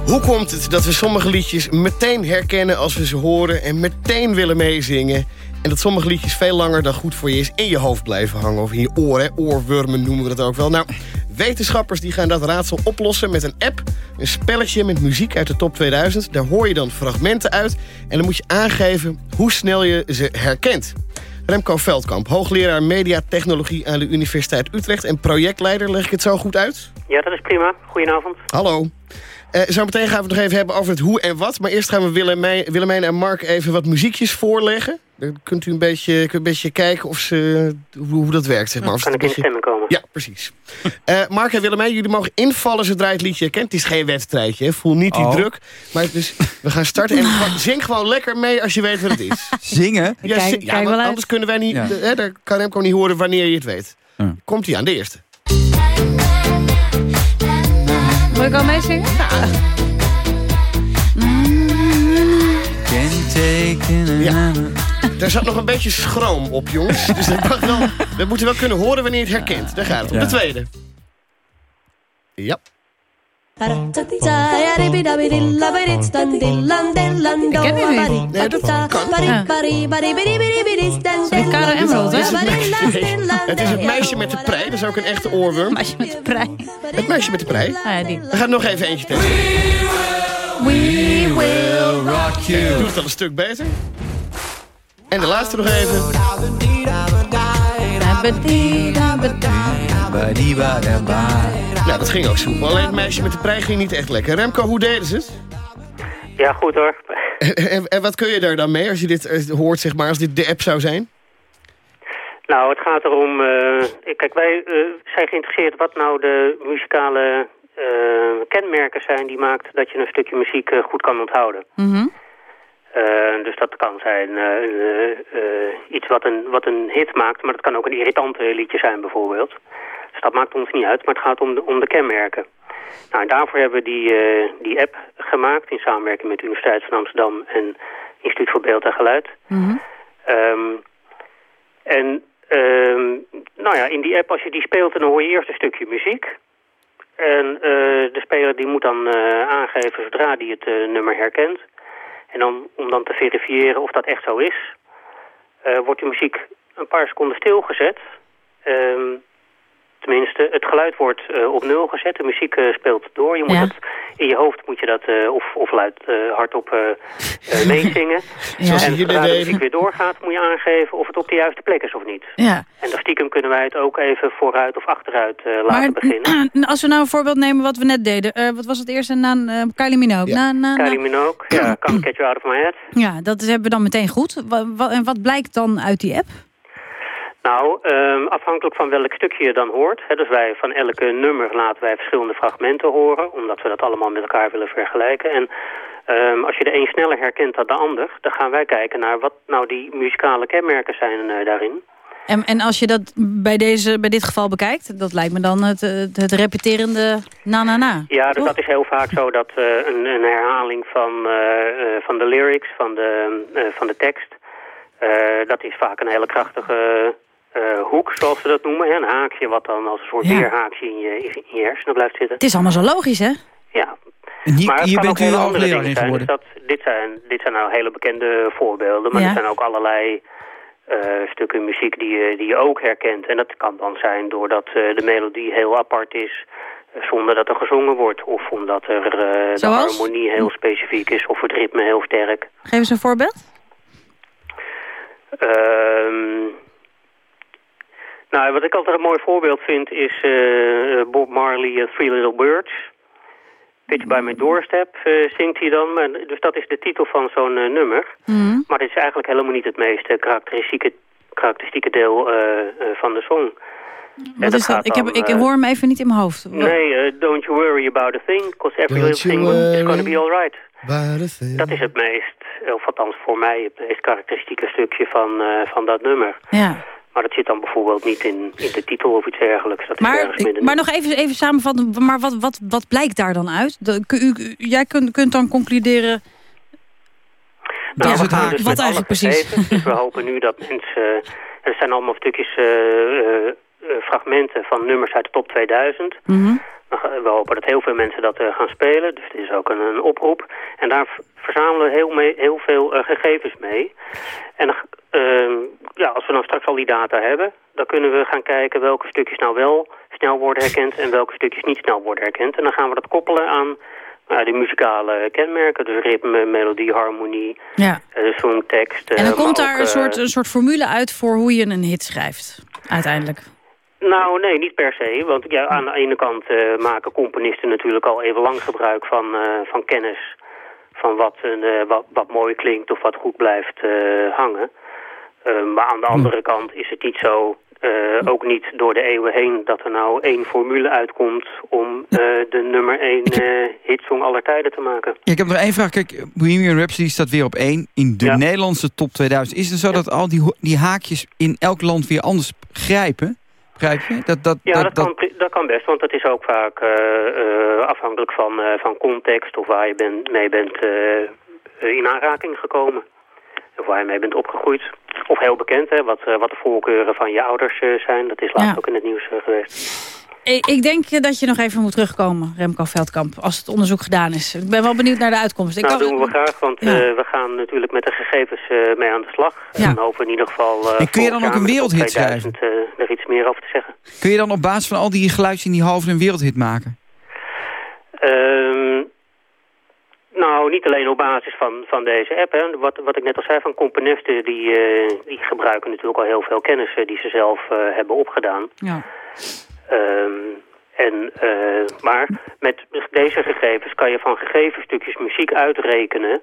Hoe komt het dat we sommige liedjes meteen herkennen als we ze horen... en meteen willen meezingen... en dat sommige liedjes veel langer dan goed voor je is... in je hoofd blijven hangen of in je oren, oorwormen noemen we dat ook wel. Nou, wetenschappers die gaan dat raadsel oplossen met een app... een spelletje met muziek uit de top 2000. Daar hoor je dan fragmenten uit en dan moet je aangeven hoe snel je ze herkent. Remco Veldkamp, hoogleraar mediatechnologie aan de Universiteit Utrecht... en projectleider, leg ik het zo goed uit? Ja, dat is prima. Goedenavond. Hallo. Uh, zo meteen gaan we het nog even hebben over het hoe en wat. Maar eerst gaan we Willemijn, Willemijn en Mark even wat muziekjes voorleggen. Dan kunt u een beetje, kunt een beetje kijken of ze, hoe, hoe dat werkt. Zeg maar. Of kan ik beetje... in stemmen komen? Ja, precies. Uh, Mark en Willemijn, jullie mogen invallen zodra je het liedje herkent. Het is geen wedstrijdje, hè? voel niet die Oh. druk. Maar dus, we gaan starten en zing gewoon lekker mee als je weet wat het is. Zingen? Ja, Kijk- kijk uit. anders kunnen wij niet... Ja. Hè, daar kan Remco niet horen wanneer je het weet. Ja. Komt hij aan, de eerste. Moet ik al meezingen? Ja. Daar zat nog een beetje schroom op, jongens. Dus dat mag wel, we moeten wel kunnen horen wanneer je het herkent. Daar gaat het om. Ja. De tweede. Ja. Nee, dat kan. Met Kara Emerald, hè? Het is het meisje met de prei. Dat is ook een echte oorworm. Meisje met de prei. Het meisje met de prei. Ah, ja, die. We gaan nog even eentje testen. We will rock you. Doe het al een stuk beter. En de laatste nog even. Nou, dat ging ook soepel. Alleen het meisje met de prei ging niet echt lekker. Remco, hoe deden ze het? Ja, goed hoor. En, en wat kun je daar dan mee als je dit eh, hoort, zeg maar, als dit de app zou zijn? Nou, het gaat erom... eh, kijk, wij eh, zijn geïnteresseerd wat nou de muzikale eh, kenmerken zijn... die maakt dat je een stukje muziek goed kan onthouden. Mhm. Eh, dus dat kan zijn eh, eh, iets wat een, wat een hit maakt, maar dat kan ook een irritante liedje zijn bijvoorbeeld. Dus dat maakt ons niet uit, maar het gaat om de, om de kenmerken. Nou, en daarvoor hebben we die, die app gemaakt in samenwerking met de Universiteit van Amsterdam en Instituut voor Beeld en Geluid. Mhm. Ehm, en ehm, nou ja, in die app, als je die speelt, dan hoor je eerst een stukje muziek. En de speler die moet dan aangeven zodra die het nummer herkent. En dan, om dan te verifiëren of dat echt zo is, eh, wordt de muziek een paar seconden stilgezet. Ehm, tenminste, het geluid wordt eh, op nul gezet, de muziek eh, speelt door. Je moet Ja. dat, in je hoofd moet je dat eh, of, of luid hardop meezingen. Zoals En zodra de muziek weer doorgaat, moet je aangeven of het op de juiste plek is of niet. Ja. En dan stiekem kunnen wij het ook even vooruit of achteruit laten Maar beginnen. als we nou een voorbeeld nemen wat we net deden. wat was het eerste? Na, Kylie Minogue. Ja. Na, na, na. Kylie Minogue, ja, Can't Get You Out of My Head. Ja, dat hebben we dan meteen goed. En wat blijkt dan uit die app? Nou, ehm, afhankelijk van welk stukje je dan hoort. Hè, dus wij van elke nummer laten wij verschillende fragmenten horen. Omdat we dat allemaal met elkaar willen vergelijken. En ehm, als je de een sneller herkent dan de ander... dan gaan wij kijken naar wat nou die muzikale kenmerken zijn eh, daarin. En, en als je dat bij, deze, bij dit geval bekijkt, dat lijkt me dan het, het, repeterende na-na-na. Ja, dus dat is heel vaak zo dat eh, een, een herhaling van, eh, van de lyrics, van de, van de tekst... dat is vaak een hele krachtige eh, hoek, zoals we dat noemen. Hè? Een haakje wat dan als een soort Ja. weerhaakje in je, in je hersenen blijft zitten. Het is allemaal zo logisch, hè? Ja, En hier, maar hier kan bent ook u hoogleraar dingen in zijn. geworden. Dus dat, dit, zijn, dit zijn nou hele bekende voorbeelden. Maar Ja. er zijn ook allerlei eh, stukken muziek die je, die je ook herkent. En dat kan dan zijn doordat eh, de melodie heel apart is... zonder dat er gezongen wordt. Of omdat er eh, de harmonie heel specifiek is. Of het ritme heel sterk. Geef eens een voorbeeld. Nou, wat ik altijd een mooi voorbeeld vind is eh, Bob Marley, eh, Three Little Birds. Pitch by My Doorstep eh, zingt hij dan. Dus dat is de titel van zo'n eh, nummer. Mhm. Maar dit is eigenlijk helemaal niet het meest eh, karakteristieke, karakteristieke deel eh, eh, van de song. Wat is dat? Ik, heb, ik eh, hoor hem even niet in mijn hoofd. Nee, eh, don't you worry about a thing, because every Don't little thing is going to be alright. Dat is het meest, of althans voor mij, het meest karakteristieke stukje van, eh, van dat nummer. Ja. Maar dat zit dan bijvoorbeeld niet in, in de titel of iets dergelijks. Dat is Maar, ergens maar nog even, even samenvatten, maar wat, wat, wat blijkt daar dan uit? De- u, u- jij kunt, kunt dan concluderen... Nou, wat gaan haak- dus wat eigenlijk precies? gegevens, Dus we hopen nu dat mensen... Er zijn allemaal stukjes eh, eh, fragmenten van nummers uit de top 2000. Mhm. We hopen dat heel veel mensen dat eh, gaan spelen. Dus dit is ook een, een oproep. En daar verzamelen we heel, mee, heel veel eh, gegevens mee. En ehm, ja, als we dan straks al die data hebben... dan kunnen we gaan kijken welke stukjes nou wel snel worden herkend... en welke stukjes niet snel worden herkend. En dan gaan we dat koppelen aan nou, de muzikale kenmerken. Dus ritme, melodie, harmonie, Ja. eh, songtekst. En dan eh, komt daar ook, een eh, soort, een soort formule uit voor hoe je een hit schrijft. Uiteindelijk. Nou, nee, niet per se. Want ja, aan de ene kant eh, maken componisten natuurlijk al even lang gebruik van, eh, van kennis. Van wat, eh, wat, wat mooi klinkt of wat goed blijft hangen. Maar aan de andere kant is het niet zo, ook niet door de eeuwen heen... dat er nou één formule uitkomt om de nummer één hitsong aller tijden te maken. Ja, ik heb nog één vraag. Kijk, Bohemian Rhapsody staat weer op één in de Ja. Nederlandse top 2000. Is het zo dat al die, die haakjes in elk land weer anders grijpen? Begrijp je? Dat, dat, Ja, dat, dat, kan, pri- dat kan best, want dat is ook vaak eh, eh, afhankelijk van, eh, van context of waar je ben, mee bent eh, in aanraking gekomen. Of waar je mee bent opgegroeid. Of heel bekend, hè, wat, eh, wat de voorkeuren van je ouders eh, zijn. Dat is laatst Ja. ook in het nieuws geweest. Ik, ik denk eh, dat je nog even moet terugkomen, Remco Veldkamp, als het onderzoek gedaan is. Ik ben wel benieuwd naar de uitkomst. Ik nou, kan- doen we graag, want Ja. eh, we gaan natuurlijk met de gegevens eh, mee aan de slag. Ja. En hopen in ieder geval... eh, En kun je dan ook een wereldhit 2000, eh, er iets meer over te zeggen. Kun je dan op basis van al die geluidjes in die halve een wereldhit maken? Ehm, nou, niet alleen op basis van, van deze app. Hè. Wat, wat ik net al zei van componisten, die, eh, die gebruiken natuurlijk al heel veel kennis eh, die ze zelf eh, hebben opgedaan. Ja. Ehm, en, eh, maar met deze gegevens kan je van gegeven stukjes muziek uitrekenen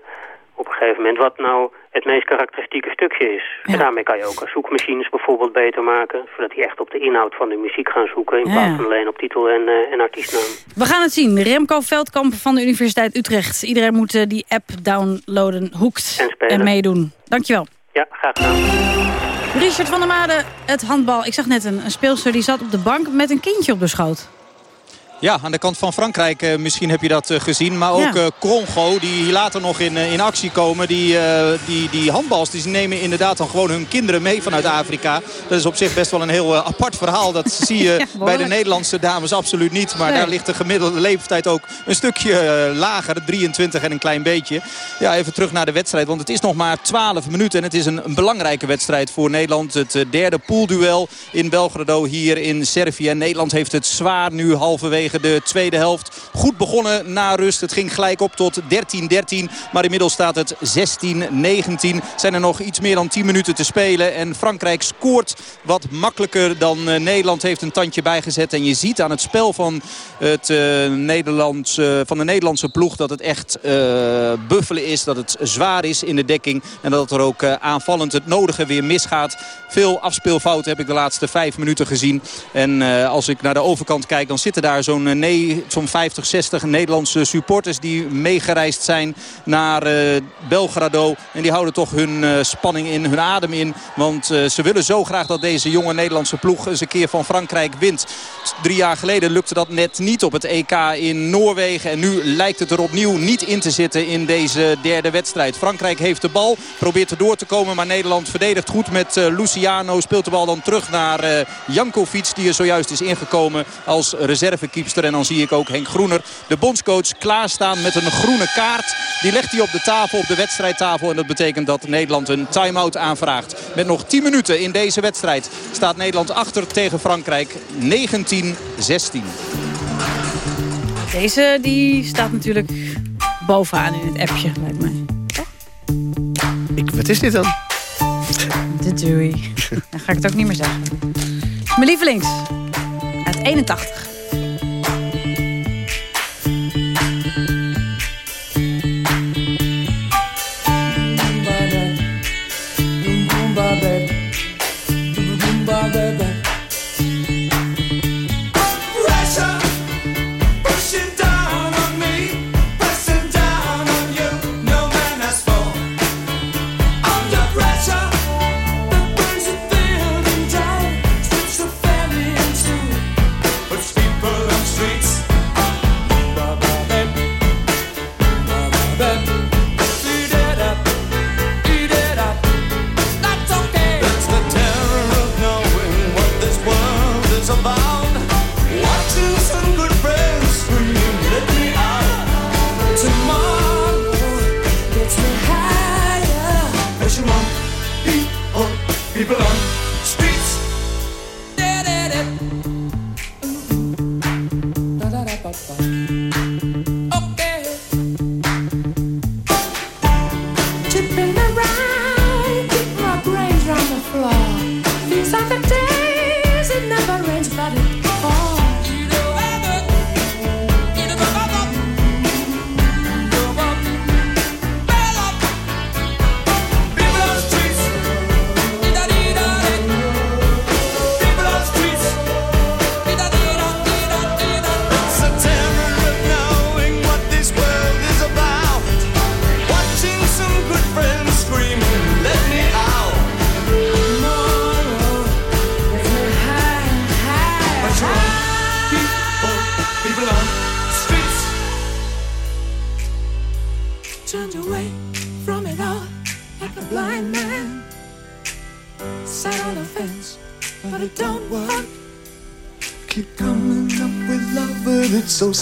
op een gegeven moment wat nou het meest karakteristieke stukje is. En daarmee kan je ook zoekmachines bijvoorbeeld beter maken, zodat die echt op de inhoud van de muziek gaan zoeken in Ja. plaats van alleen op titel en, eh, en artiestnaam. We gaan het zien. Remco Veldkamp van de Universiteit Utrecht. Iedereen moet eh, die app downloaden, hoekt en, meedoen. Dankjewel. Ja, graag gedaan. Richard van der Made, het handbal. Ik zag net een, een speelster die zat op de bank met een kindje op de schoot. Ja, aan de kant van Frankrijk eh, misschien heb je dat eh, gezien. Maar ook Ja. eh, Congo, die later nog in, in actie komen. Die, die, die handbals die nemen inderdaad dan gewoon hun kinderen mee vanuit Afrika. Dat is op zich best wel een heel apart verhaal. Dat zie je Ja, bij de Nederlandse dames absoluut niet. Maar Nee. daar ligt de gemiddelde leeftijd ook een stukje lager. 23 en een klein beetje. Ja, even terug naar de wedstrijd. Want het is nog maar 12 minuten. En het is een, een belangrijke wedstrijd voor Nederland. Het derde poolduel in Belgrado hier in Servië. Nederland heeft het zwaar nu halverwege de tweede helft. Goed begonnen na rust. Het ging gelijk op tot 13-13. Maar inmiddels staat het 16-19. Zijn er nog iets meer dan 10 minuten te spelen. En Frankrijk scoort wat makkelijker dan eh, Nederland. Heeft een tandje bijgezet. En je ziet aan het spel van, het, eh, van de Nederlandse ploeg... dat het echt buffelen is. Dat het zwaar is in de dekking. En dat er ook aanvallend het nodige weer misgaat. Veel afspeelfouten heb ik de laatste vijf minuten gezien. En als ik naar de overkant kijk, dan zitten daar zo'n eh, nee, zo'n 50, 60 Nederlandse supporters... die meegereisd zijn naar eh, Belgrado. En die houden toch hun eh, spanning in, hun adem in. Want eh, ze willen zo graag dat deze jonge Nederlandse ploeg... eens een keer van Frankrijk wint. Drie jaar geleden lukte dat net niet op het EK in Noorwegen. En nu lijkt het er opnieuw niet in te zitten in deze derde wedstrijd. Frankrijk heeft de bal, probeert er door te komen. Maar Nederland verdedigt goed met eh, Luciano. Speelt de bal dan terug naar eh, Jankovic. Die er zojuist is ingekomen als En dan zie ik ook Henk Groener, de bondscoach, klaarstaan met een groene kaart. Die legt hij op de tafel, op de wedstrijdtafel. En dat betekent dat Nederland een time-out aanvraagt. Met nog 10 minuten in deze wedstrijd staat Nederland achter tegen Frankrijk 19-16. Deze die staat natuurlijk bovenaan in het appje, lijkt mij. Ik, wat is dit dan? De Dewey. Dan ga ik het ook niet meer zeggen. Mijn lievelings. Uit 81.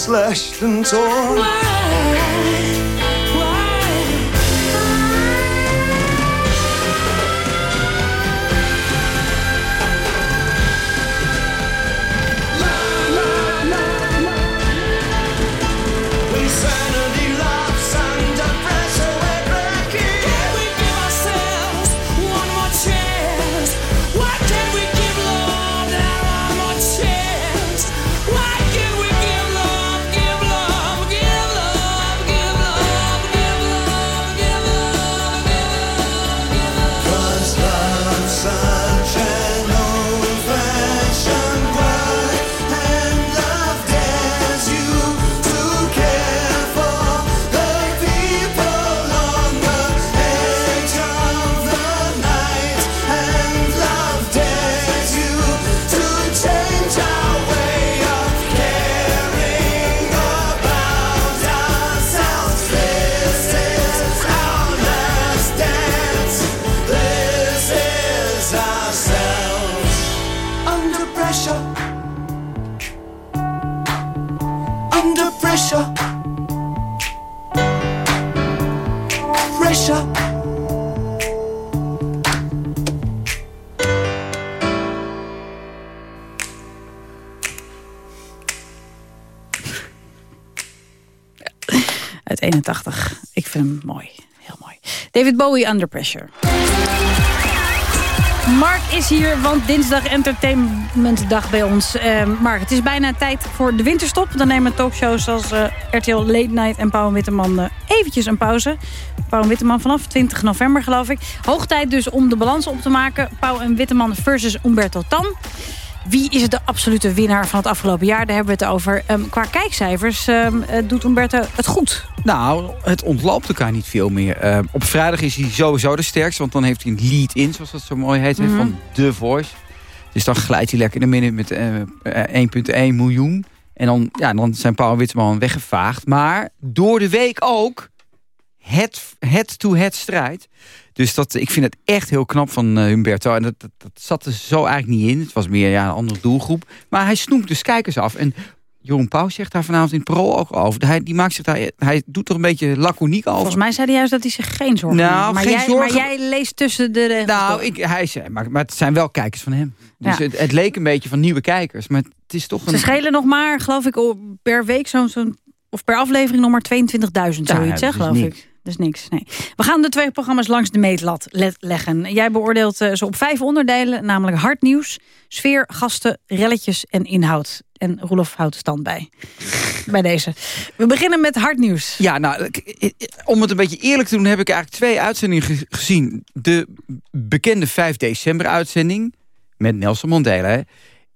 Slashed and torn. Mooi. Heel mooi. David Bowie, Under Pressure. Mark is hier, want dinsdag entertainmentdag bij ons. Eh, Mark, het is bijna tijd voor de winterstop. Dan nemen talkshows als eh, RTL Late Night en Pauw Witteman eh, eventjes een pauze. Pauw en Witteman vanaf 20 november, geloof ik. Hoog tijd dus om de balans op te maken. Pauw en Witteman versus Umberto Tan. Wie is de absolute winnaar van het afgelopen jaar? Daar hebben we het over. Ehm, qua kijkcijfers ehm, eh, doet Umberto het goed. Nou, het ontloopt elkaar niet veel meer. Eh, op vrijdag is hij sowieso de sterkste, want dan heeft hij een lead-in, zoals dat zo mooi heet, Mhm. van The Voice. Dus dan glijdt hij lekker in de midden met eh, eh, 1,1 miljoen. En dan, ja, dan zijn Paul Witteman weggevaagd. Maar door de week ook het head-to-head strijd. Dus dat, ik vind het echt heel knap van eh, Humberto. En dat, dat, dat zat er zo eigenlijk niet in. Het was meer ja, een andere doelgroep. Maar hij snoemt dus kijkers af. En Jeroen Pauw zegt daar vanavond in parool ook over. Hij, die maakt zich daar, hij doet er een beetje laconiek over. Volgens mij zei hij juist dat hij zich geen zorgen Nou, maakt. Maar, geen jij, zorgen- maar jij leest tussen de regels Nou, ik, hij zei, maar, maar het zijn wel kijkers van hem. Dus Ja. het, het leek een beetje van nieuwe kijkers. Maar het is toch een... Ze schelen nog maar, geloof ik, per week zo'n... of per aflevering nog maar 22.000, Ja, zoiets, hè, dat is geloof ik. Dat is niks, nee. We gaan de twee programma's langs de meetlat le- leggen. Jij beoordeelt eh, ze op vijf onderdelen, namelijk hardnieuws, sfeer, gasten, relletjes en inhoud. En Roelof houdt stand bij. bij deze. We beginnen met hardnieuws. Ja, nou, om het een beetje eerlijk te doen... heb ik eigenlijk twee uitzendingen ge- gezien. De bekende 5 december uitzending met Nelson Mandela.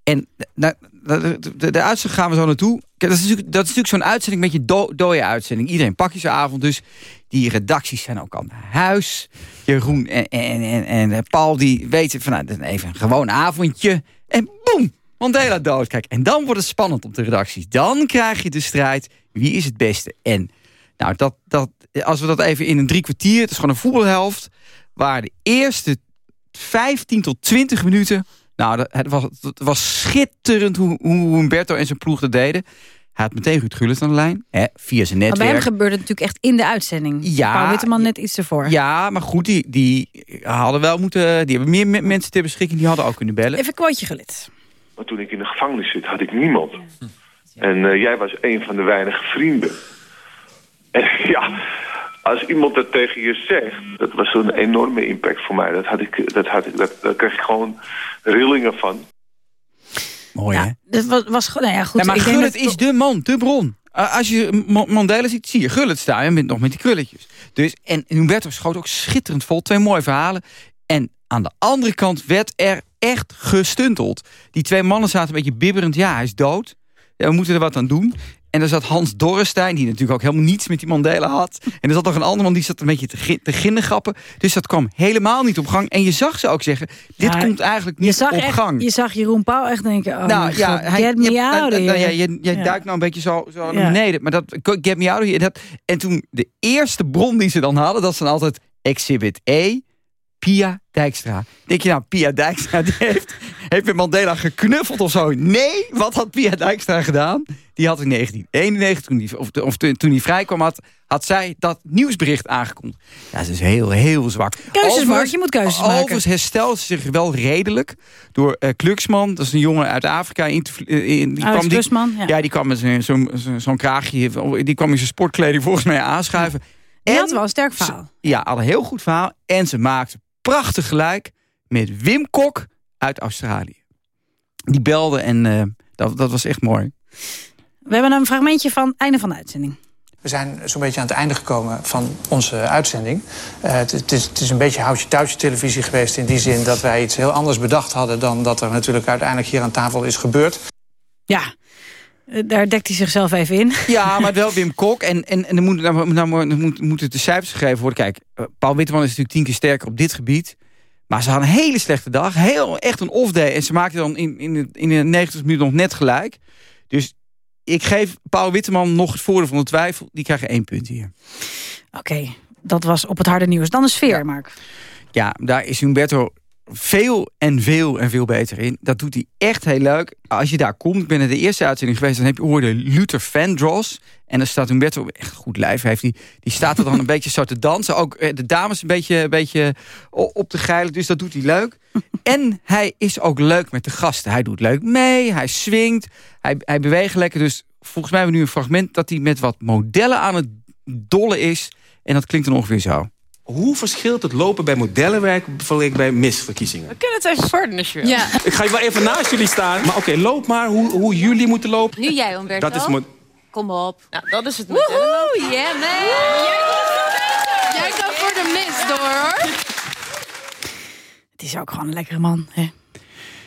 En nou, de, de, de, de uitzending gaan we zo naartoe. Dat is natuurlijk, zo'n uitzending met je do, dode uitzending. Iedereen pakjesavond, dus die redacties zijn ook aan huis. Jeroen en, en, en, en Paul die weten van nou, even een gewoon avondje. En boem, Mandela dood. Kijk, en dan wordt het spannend op de redacties. Dan krijg je de strijd, wie is het beste? En nou, dat, dat, als we dat even in een drie kwartier, het is gewoon een voetbalhelft, waar de eerste 15 tot 20 minuten, nou, het, was, het was schitterend hoe, hoe Humberto en zijn ploeg dat deden. Hij had meteen Ruud Gullit aan de lijn, hè, via zijn Maar bij netwerk. hem gebeurde het natuurlijk echt in de uitzending. Ja, Paul Witteman net iets ervoor. Ja, maar goed, die, die hadden wel moeten. Die hebben meer me- mensen ter beschikking, die hadden ook kunnen bellen. Even een quoteje gelid. Maar toen ik in de gevangenis zit, had ik niemand. En eh, jij was een van de weinige vrienden. En ja, als iemand dat tegen je zegt, dat was een enorme impact voor mij. Dat had ik, dat had ik, dat, daar kreeg ik gewoon rillingen van. Mooi, hè? Dat was, was gewoon- nou ja, goed. Ja, maar ik denk Gullit dat- is de man, de bron. Uh, als je Ma- Mandela ziet, zie je Gullit staan en bent nog met die krulletjes. Dus, en Humberto schoot ook schitterend vol. Twee mooie verhalen. En aan de andere kant werd er echt gestunteld. Die twee mannen zaten een beetje bibberend. Ja, hij is dood. Ja, we moeten er wat aan doen. En er zat Hans Dorrestein, die natuurlijk ook helemaal niets met die Mandela had. En er zat nog een ander man, die zat een beetje te, te ginnegappen. Dus dat kwam helemaal niet op gang. En je zag ze ook zeggen, dit Ja, komt eigenlijk je niet zag op echt, gang. Je zag Jeroen Pauw echt denken... Oh nou ja, God, hij, get me je, out nou, nou, ja, Ja. duikt nou een beetje zo, zo naar Ja. beneden. Maar dat get me out of. Dat, en toen de eerste bron die ze dan hadden, dat dan altijd Exhibit A, Pia Dijkstra. Denk je nou, Pia Dijkstra die heeft, heeft Mandela geknuffeld of zo? Nee, wat had Pia Dijkstra gedaan? Die had in 1991, toen die, of, of toen hij vrijkwam, had, had zij dat nieuwsbericht aangekondigd. Ja, dat is heel, heel zwak. Keuzes, Mark, je moet keuzes maken. Overigens herstelt ze zich wel redelijk door uh, Kluksman. Dat is een jongen uit Afrika. In, in, die kwam, die, ja. ja. die kwam met zo'n zo, zo kraagje. Die kwam in zijn sportkleding volgens mij aanschuiven. Die had wel een sterk verhaal. Ze, ja, had een heel goed verhaal. En ze maakte prachtig gelijk met Wim Kok uit Australië. Die belde en uh, dat, dat was echt mooi. We hebben een fragmentje van het einde van de uitzending. We zijn zo'n beetje aan het einde gekomen van onze uitzending. Uh, het, het, is, het, is, een beetje houtje-touwtje televisie geweest... in die zin dat wij iets heel anders bedacht hadden... dan dat er natuurlijk uiteindelijk hier aan tafel is gebeurd. Ja, daar dekt hij zichzelf even in. Ja, maar wel Wim Kok. En, en, en er moet, nou, nou, moet, moeten de cijfers gegeven worden. Kijk, Paul Witteman is natuurlijk tien keer sterker op dit gebied. Maar ze hadden een hele slechte dag. Heel, echt een off-day. En ze maakten dan in, in, de, in de 90 minuten nog net gelijk. Dus ik geef Paul Witteman nog het voordeel van de twijfel. Die krijgen één punt hier. Oké, okay, dat was op het harde nieuws. Dan de sfeer, ja. Mark. Ja, daar is Humberto veel en veel en veel beter in. Dat doet hij echt heel leuk. Als je daar komt, ik ben in de eerste uitzending geweest... dan heb je hoorde Luther Vandross. En dan staat Humberto echt goed lijf. Heeft die, die staat er dan een beetje zo te dansen. Ook de dames een beetje, een beetje op te geilen. Dus dat doet hij leuk. En hij is ook leuk met de gasten. Hij doet leuk mee, hij swingt, hij, hij beweegt lekker. Dus volgens mij hebben we nu een fragment... dat hij met wat modellen aan het dollen is. En dat klinkt dan ongeveer zo. Hoe verschilt het lopen bij modellenwerk vergeleken bij misverkiezingen? We kunnen het even vorderen als je wil. Ja. Ik ga wel even naast jullie staan. Maar oké, okay, loop maar hoe, hoe jullie moeten lopen. Nu jij, Umberto. Dat is Kom op. Nou, dat is het modellenlopen. Woehoe, yeah man. Jij, jij kan voor de mist door, hoor. Het is ook gewoon een lekkere man, hè?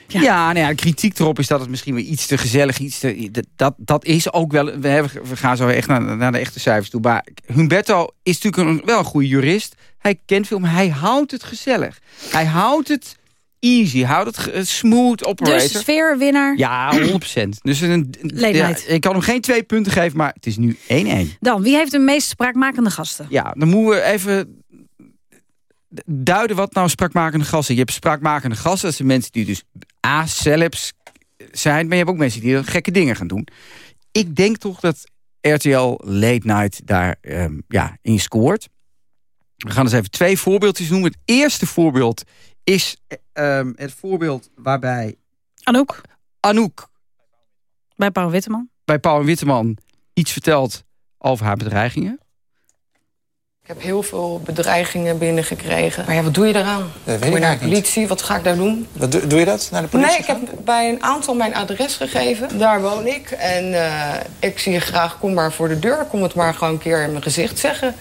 Ja, ja, nou ja, kritiek erop is dat het misschien weer iets te gezellig iets te, dat, dat is ook wel. We, hebben, we gaan zo echt naar, naar de echte cijfers toe. Maar Humberto is natuurlijk een, wel een goede jurist. Hij kent film, hij houdt het gezellig. Hij houdt het easy, houdt het smooth operator. Dus sfeerwinnaar. Ja, 100%. Dus een, ja, ik kan hem geen twee punten geven, maar het is nu 1-1. Dan, wie heeft de meest spraakmakende gasten? Ja, dan moeten we even duiden wat nou spraakmakende gasten. Je hebt spraakmakende gasten, dat zijn mensen die dus A, celebs zijn, maar je hebt ook mensen die gekke dingen gaan doen. Ik denk toch dat RTL Late Night daar um, ja, in scoort. We gaan eens even twee voorbeeldjes noemen. Het eerste voorbeeld is um, het voorbeeld waarbij... Anouk. Anouk. Bij Paul Witteman. Bij Paul Witteman iets vertelt over haar bedreigingen. Ik heb heel veel bedreigingen binnengekregen. Maar ja, wat doe je eraan? Dat weet Moet je ik naar de niet. politie? Wat ga ik daar doen? Wat, doe, doe je dat, naar de politie? Nee, ik heb bij een aantal mijn adres gegeven. Daar woon ik. En uh, ik zie je graag, kom maar voor de deur. Kom het maar gewoon een keer in mijn gezicht zeggen.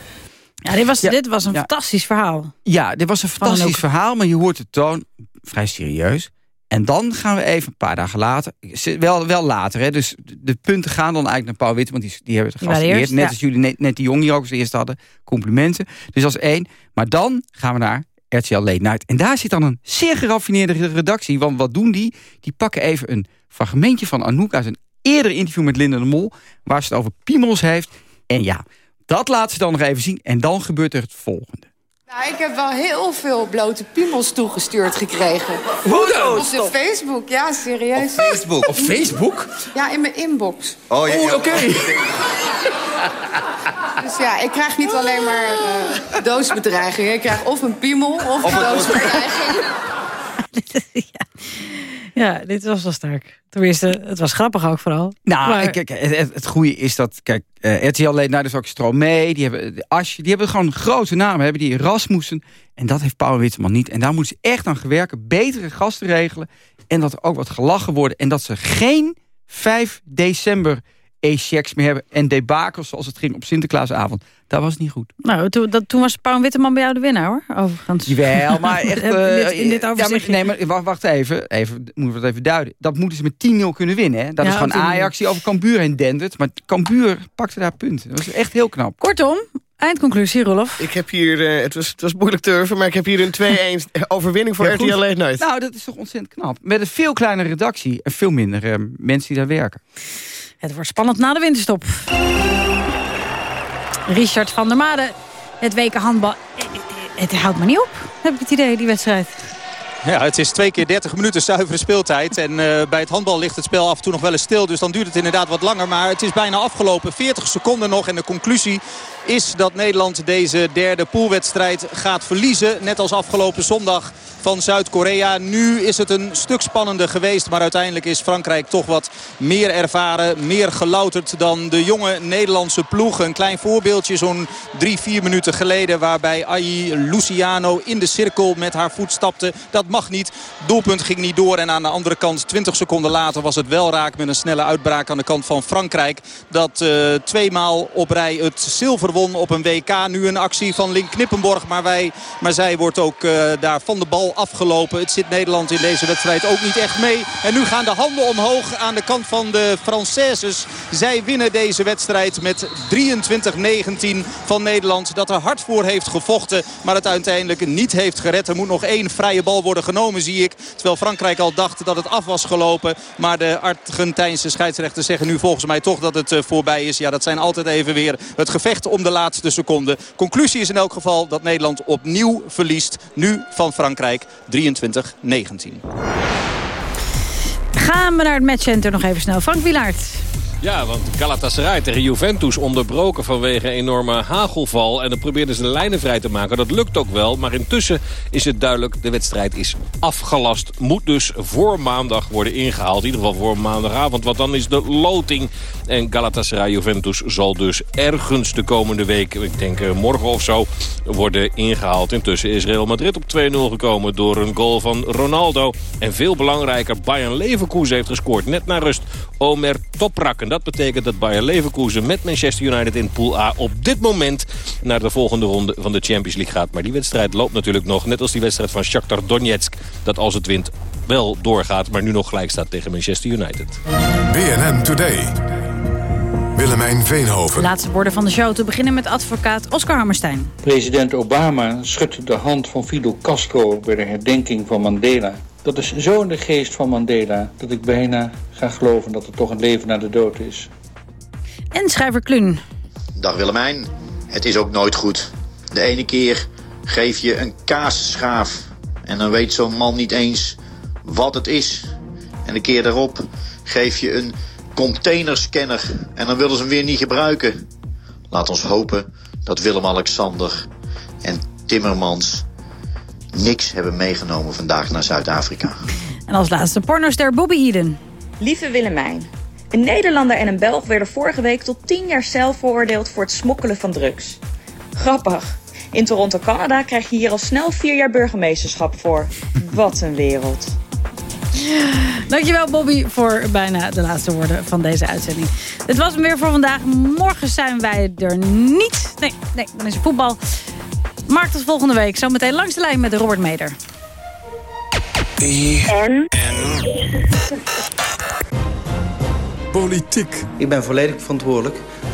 Ja, dit was, ja, dit was een ja. fantastisch verhaal. Ja, dit was een fantastisch verhaal, maar je hoort de toon vrij serieus. En dan gaan we even een paar dagen later, wel, wel later, hè, dus de punten gaan dan eigenlijk naar Paul Witte, want die, die hebben het gegasteerd. Net ja. als jullie net, net die jong hier ook als eerste hadden, complimenten. Dus dat is één. Maar dan gaan we naar RTL Late Night. En daar zit dan een zeer geraffineerde redactie, want wat doen die? Die pakken even een fragmentje van Anouk uit een eerder interview met Linda de Mol, waar ze het over piemels heeft. En ja, dat laat ze dan nog even zien. En dan gebeurt er het volgende. Nou, ik heb wel heel veel blote piemels toegestuurd gekregen. Hoe dan? Op de Facebook, ja, serieus. Op Facebook? Op Facebook? Ja, in mijn inbox. Oh, ja, oké. Okay. dus ja, ik krijg niet alleen maar uh, doosbedreigingen. Ik krijg of een piemel of, of een doosbedreiging. Ja. Ja, dit was wel sterk. Tenminste, het was grappig ook vooral. Nou, maar... kijk, het, het goede is dat... Kijk, uh, RTL leed naar dus ook Stromae. Die hebben de Asje. Die hebben gewoon grote namen. Hebben die Rasmussen. En dat heeft Paul Witteman niet. En daar moeten ze echt aan gewerken. Betere gasten regelen. En dat er ook wat gelachen wordt. En dat ze geen 5 december e-checks meer hebben. En debakels zoals het ging op Sinterklaasavond. Dat was niet goed. Nou, toen, dat, toen was Paul Witteman bij jou de winnaar, hoor. Overigens. Jawel, maar echt... Uh, in dit, in dit ja, maar, nee, maar wacht, wacht even. even. Moeten we het even duiden. Dat moeten ze met 10-0 kunnen winnen. Hè? Dat Ja, is gewoon op 10-0. Ajax die over Cambuur heen dendert. Maar Cambuur pakte daar punten. Dat was echt heel knap. Kortom, eindconclusie, Rolf. Ik heb hier, eh, het, was, het was moeilijk turven, maar ik heb hier een 2-1 overwinning voor Ja, RTL goed. Late Night. Nou, dat is toch ontzettend knap. Met een veel kleinere redactie en veel minder eh, mensen die daar werken. Het wordt spannend na de winterstop. Richard van der Made, het WK handbal. Het houdt maar niet op, heb ik het idee, die wedstrijd. Ja, het is twee keer 30 minuten zuivere speeltijd. En bij het handbal ligt het spel af en toe nog wel eens stil. Dus dan duurt het inderdaad wat langer. Maar het is bijna afgelopen. 40 seconden nog. En de conclusie is dat Nederland deze derde poolwedstrijd gaat verliezen. Net als afgelopen zondag van Zuid-Korea. Nu is het een stuk spannender geweest. Maar uiteindelijk is Frankrijk toch wat meer ervaren. Meer gelouterd dan de jonge Nederlandse ploeg. Een klein voorbeeldje zo'n drie, vier minuten geleden. Waarbij Ayi Luciano in de cirkel met haar voet stapte. Dat mag niet. Doelpunt ging niet door. En aan de andere kant 20 seconden later was het wel raak met een snelle uitbraak aan de kant van Frankrijk. Dat uh, tweemaal op rij het zilver won op een WK. Nu een actie van Link Knippenborg. Maar, wij, maar zij wordt ook uh, daar van de bal afgelopen. Het zit Nederland in deze wedstrijd ook niet echt mee. En nu gaan de handen omhoog aan de kant van de Françaises. Zij winnen deze wedstrijd met 23-19 van Nederland. Dat er hard voor heeft gevochten. Maar het uiteindelijk niet heeft gered. Er moet nog één vrije bal worden genomen zie ik. Terwijl Frankrijk al dacht dat het af was gelopen. Maar de Argentijnse scheidsrechters zeggen nu volgens mij toch dat het uh, voorbij is. Ja, dat zijn altijd even weer het gevecht om de laatste seconde. Conclusie is in elk geval dat Nederland opnieuw verliest. Nu van Frankrijk 23-19. Gaan we naar het matchcenter nog even snel. Frank Wilaert. Ja, want Galatasaray tegen Juventus onderbroken vanwege enorme hagelval. En dan probeerden ze de lijnen vrij te maken. Dat lukt ook wel, maar intussen is het duidelijk... de wedstrijd is afgelast. Moet dus voor maandag worden ingehaald. In ieder geval voor maandagavond, want dan is de loting. En Galatasaray-Juventus zal dus ergens de komende week... ik denk eh, morgen of zo, worden ingehaald. Intussen is Real Madrid op 2-0 gekomen door een goal van Ronaldo. En veel belangrijker, Bayern Leverkusen heeft gescoord. Net na rust Omer Toprak. En dat betekent dat Bayer Leverkusen met Manchester United in Pool A... op dit moment naar de volgende ronde van de Champions League gaat. Maar die wedstrijd loopt natuurlijk nog, net als die wedstrijd van Shakhtar Donetsk... dat als het wint wel doorgaat, maar nu nog gelijk staat tegen Manchester United. BNN Today. Willemijn Veenhoven. Laatste woorden van de show te beginnen met advocaat Oscar Hammerstein. President Obama schudde de hand van Fidel Castro bij de herdenking van Mandela. Dat is zo in de geest van Mandela dat ik bijna ga geloven dat er toch een leven na de dood is. En schrijver Kluun. Dag Willemijn. Het is ook nooit goed. De ene keer geef je een kaasschaaf en dan weet zo'n man niet eens wat het is. En de keer daarop geef je een containerscanner en dan willen ze hem weer niet gebruiken. Laat ons hopen dat Willem-Alexander en Timmermans niks hebben meegenomen vandaag naar Zuid-Afrika. En als laatste pornoster Bobby Eden. Lieve Willemijn. Een Nederlander en een Belg werden vorige week tot 10 jaar cel veroordeeld voor het smokkelen van drugs. Grappig. In Toronto, Canada krijg je hier al snel vier jaar burgemeesterschap voor. Wat een wereld. Dankjewel Bobby voor bijna de laatste woorden van deze uitzending. Dit was hem weer voor vandaag. Morgen zijn wij er niet. Nee, nee dan is er voetbal. Mark tot volgende week. Zometeen langs de lijn met Robert Meder. En? Politiek. Ik ben volledig verantwoordelijk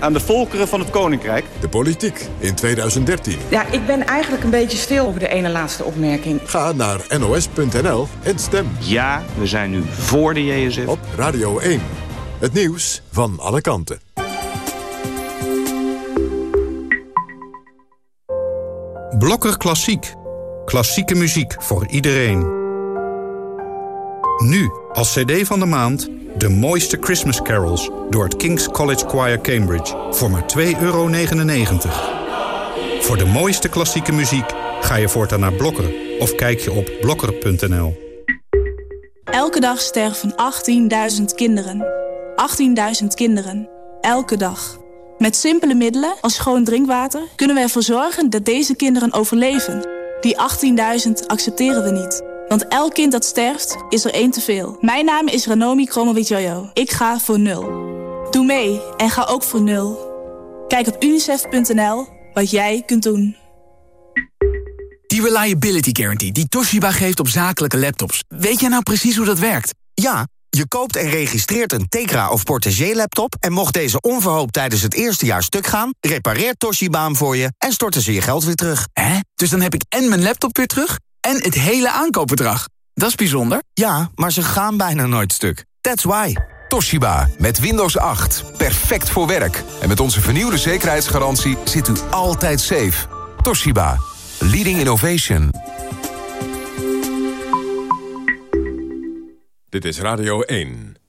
aan de volkeren van het Koninkrijk. De politiek in 2013. Ja, ik ben eigenlijk een beetje stil over de ene laatste opmerking. Ga naar nos.nl en stem. Ja, we zijn nu voor de JSF. Op Radio 1. Het nieuws van alle kanten. Blokker Klassiek. Klassieke muziek voor iedereen. Nu, als cd van de maand, de mooiste Christmas carols... door het King's College Choir Cambridge, voor maar 2,99 euro. Voor de mooiste klassieke muziek ga je voortaan naar Blokker... of kijk je op blokker.nl. Elke dag sterven 18.000 kinderen. 18.000 kinderen. Elke dag. Met simpele middelen als schoon drinkwater kunnen we ervoor zorgen dat deze kinderen overleven. Die 18.000 accepteren we niet. Want elk kind dat sterft, is er één te veel. Mijn naam is Ranomi Kromowidjojo. Ik ga voor nul. Doe mee en ga ook voor nul. Kijk op unicef.nl wat jij kunt doen. Die Reliability Guarantee die Toshiba geeft op zakelijke laptops. Weet jij nou precies hoe dat werkt? Ja, je koopt en registreert een Tegra of Portagee laptop... en mocht deze onverhoopt tijdens het eerste jaar stuk gaan... repareert Toshiba hem voor je en storten ze je geld weer terug. Hè? Dus dan heb ik en mijn laptop weer terug en het hele aankoopbedrag. Dat is bijzonder. Ja, maar ze gaan bijna nooit stuk. That's why. Toshiba, met Windows 8. Perfect voor werk. En met onze vernieuwde zekerheidsgarantie zit u altijd safe. Toshiba, leading innovation. Dit is Radio 1.